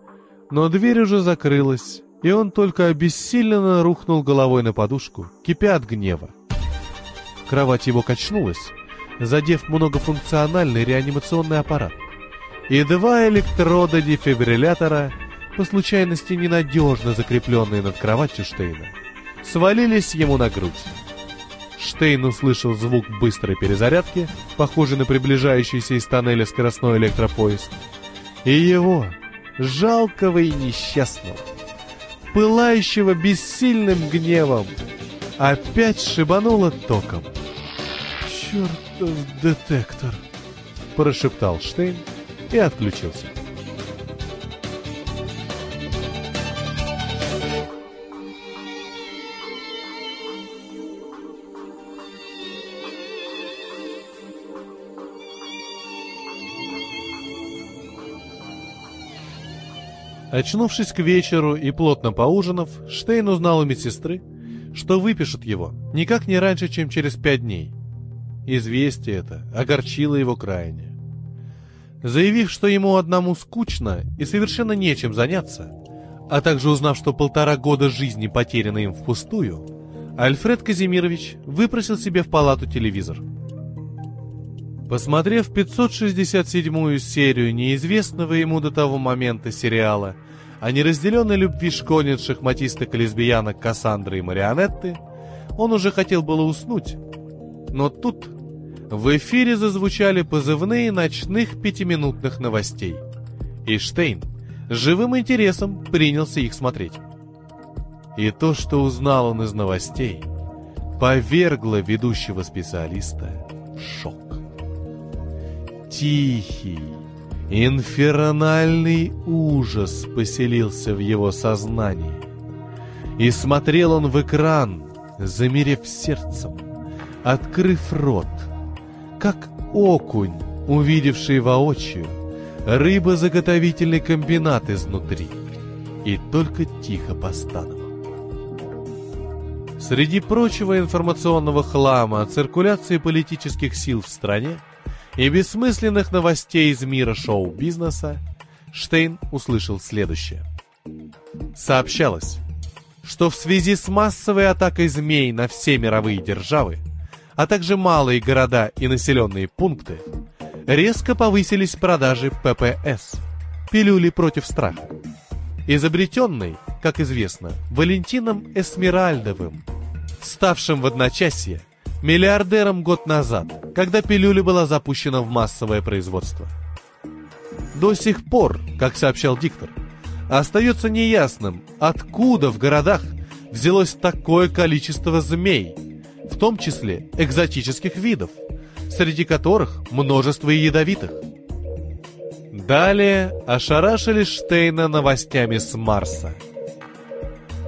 но дверь уже закрылась, и он только обессиленно рухнул головой на подушку, кипя от гнева. Кровать его качнулась, задев многофункциональный реанимационный аппарат, и два электрода дефибриллятора, по случайности ненадежно закрепленные над кроватью Штейна, свалились ему на грудь. Штейн услышал звук быстрой перезарядки, похожий на приближающийся из тоннеля скоростной электропоезд. И его, жалкого и несчастного, пылающего бессильным гневом, опять шибануло током. «Чертов детектор!» – прошептал Штейн и отключился. Очнувшись к вечеру и плотно поужинав, Штейн узнал у медсестры, что выпишут его никак не раньше, чем через пять дней. Известие это огорчило его крайне. Заявив, что ему одному скучно и совершенно нечем заняться, а также узнав, что полтора года жизни потеряно им впустую, Альфред Казимирович выпросил себе в палату телевизор. Посмотрев 567-ю серию неизвестного ему до того момента сериала о неразделенной любви школьниц шахматисток и лесбиянок Кассандры и Марионетты, он уже хотел было уснуть. Но тут в эфире зазвучали позывные ночных пятиминутных новостей. И Штейн живым интересом принялся их смотреть. И то, что узнал он из новостей, повергло ведущего специалиста в шок. Тихий, инфернальный ужас поселился в его сознании. И смотрел он в экран, замерев сердцем, открыв рот, как окунь, увидевший воочию рыбозаготовительный комбинат изнутри, и только тихо постановал. Среди прочего информационного хлама о циркуляции политических сил в стране и бессмысленных новостей из мира шоу-бизнеса, Штейн услышал следующее. Сообщалось, что в связи с массовой атакой змей на все мировые державы, а также малые города и населенные пункты, резко повысились продажи ППС – пилюли против страха. Изобретенной, как известно, Валентином Эсмеральдовым, ставшим в одночасье миллиардером год назад, когда пилюля была запущена в массовое производство. До сих пор, как сообщал диктор, остается неясным, откуда в городах взялось такое количество змей, в том числе экзотических видов, среди которых множество ядовитых. Далее ошарашили Штейна новостями с Марса.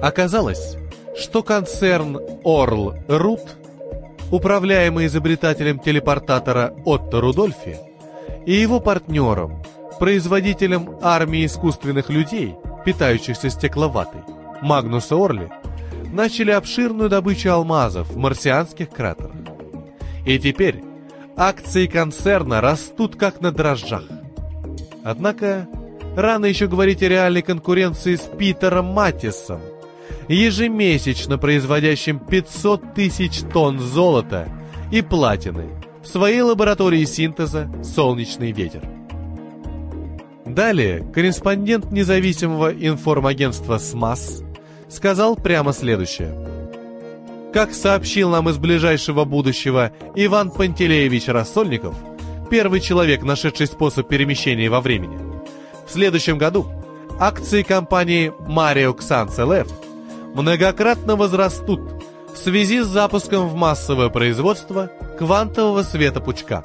Оказалось, что концерн Орл Рут, управляемый изобретателем телепортатора Отто Рудольфи, и его партнером, производителем армии искусственных людей, питающихся стекловатой, Магнуса Орли, начали обширную добычу алмазов в марсианских кратерах. И теперь акции концерна растут как на дрожжах. Однако, рано еще говорить о реальной конкуренции с Питером Матисом, ежемесячно производящим 500 тысяч тонн золота и платины в своей лаборатории синтеза «Солнечный ветер». Далее корреспондент независимого информагентства СМАС сказал прямо следующее. Как сообщил нам из ближайшего будущего Иван Пантелеевич Рассольников, первый человек, нашедший способ перемещения во времени, в следующем году акции компании Mario Xancelef многократно возрастут в связи с запуском в массовое производство квантового светопучка,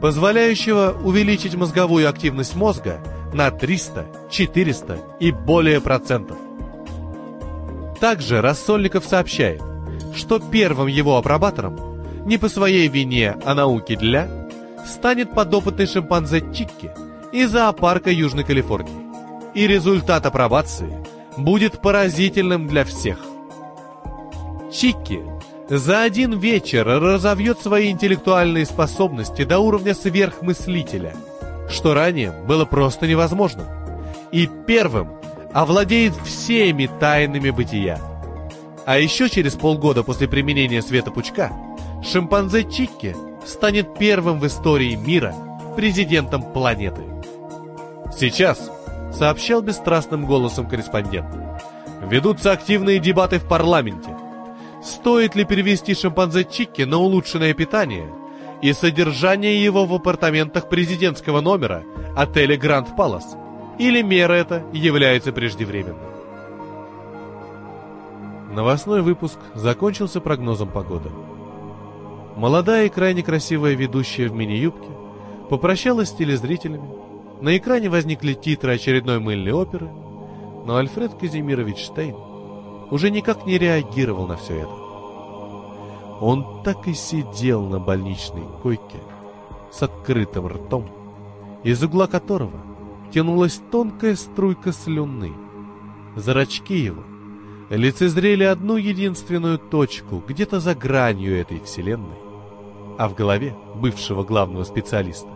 позволяющего увеличить мозговую активность мозга – на 300, 400 и более процентов. Также Рассольников сообщает, что первым его апробатором, не по своей вине, а науке для, станет подопытный шимпанзе Чикки из зоопарка Южной Калифорнии. И результат апробации будет поразительным для всех. Чикки за один вечер разовьет свои интеллектуальные способности до уровня сверхмыслителя – что ранее было просто невозможно. И первым овладеет всеми тайнами бытия. А еще через полгода после применения светопучка шимпанзе Чикки станет первым в истории мира президентом планеты. Сейчас, сообщал бесстрастным голосом корреспондент, ведутся активные дебаты в парламенте. Стоит ли перевести шимпанзе Чикки на улучшенное питание – и содержание его в апартаментах президентского номера отеля Гранд Палас, или мера эта является преждевременной. Новостной выпуск закончился прогнозом погоды. Молодая и крайне красивая ведущая в мини-юбке попрощалась с телезрителями. На экране возникли титры очередной мыльной оперы, но Альфред Казимирович Штейн уже никак не реагировал на все это. Он так и сидел на больничной койке с открытым ртом, из угла которого тянулась тонкая струйка слюны. Зрачки его лицезрели одну единственную точку где-то за гранью этой вселенной, а в голове бывшего главного специалиста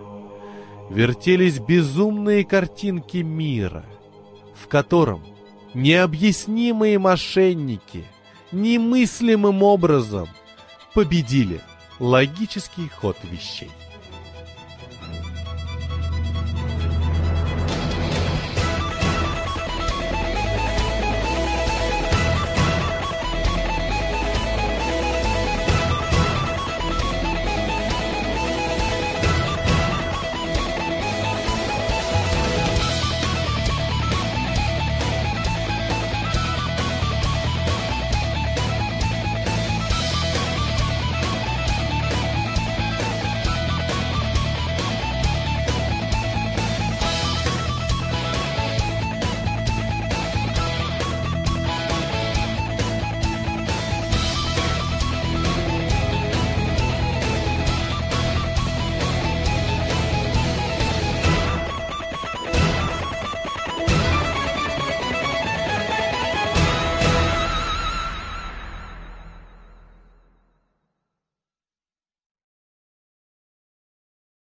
вертелись безумные картинки мира, в котором необъяснимые мошенники немыслимым образом победили логический ход вещей.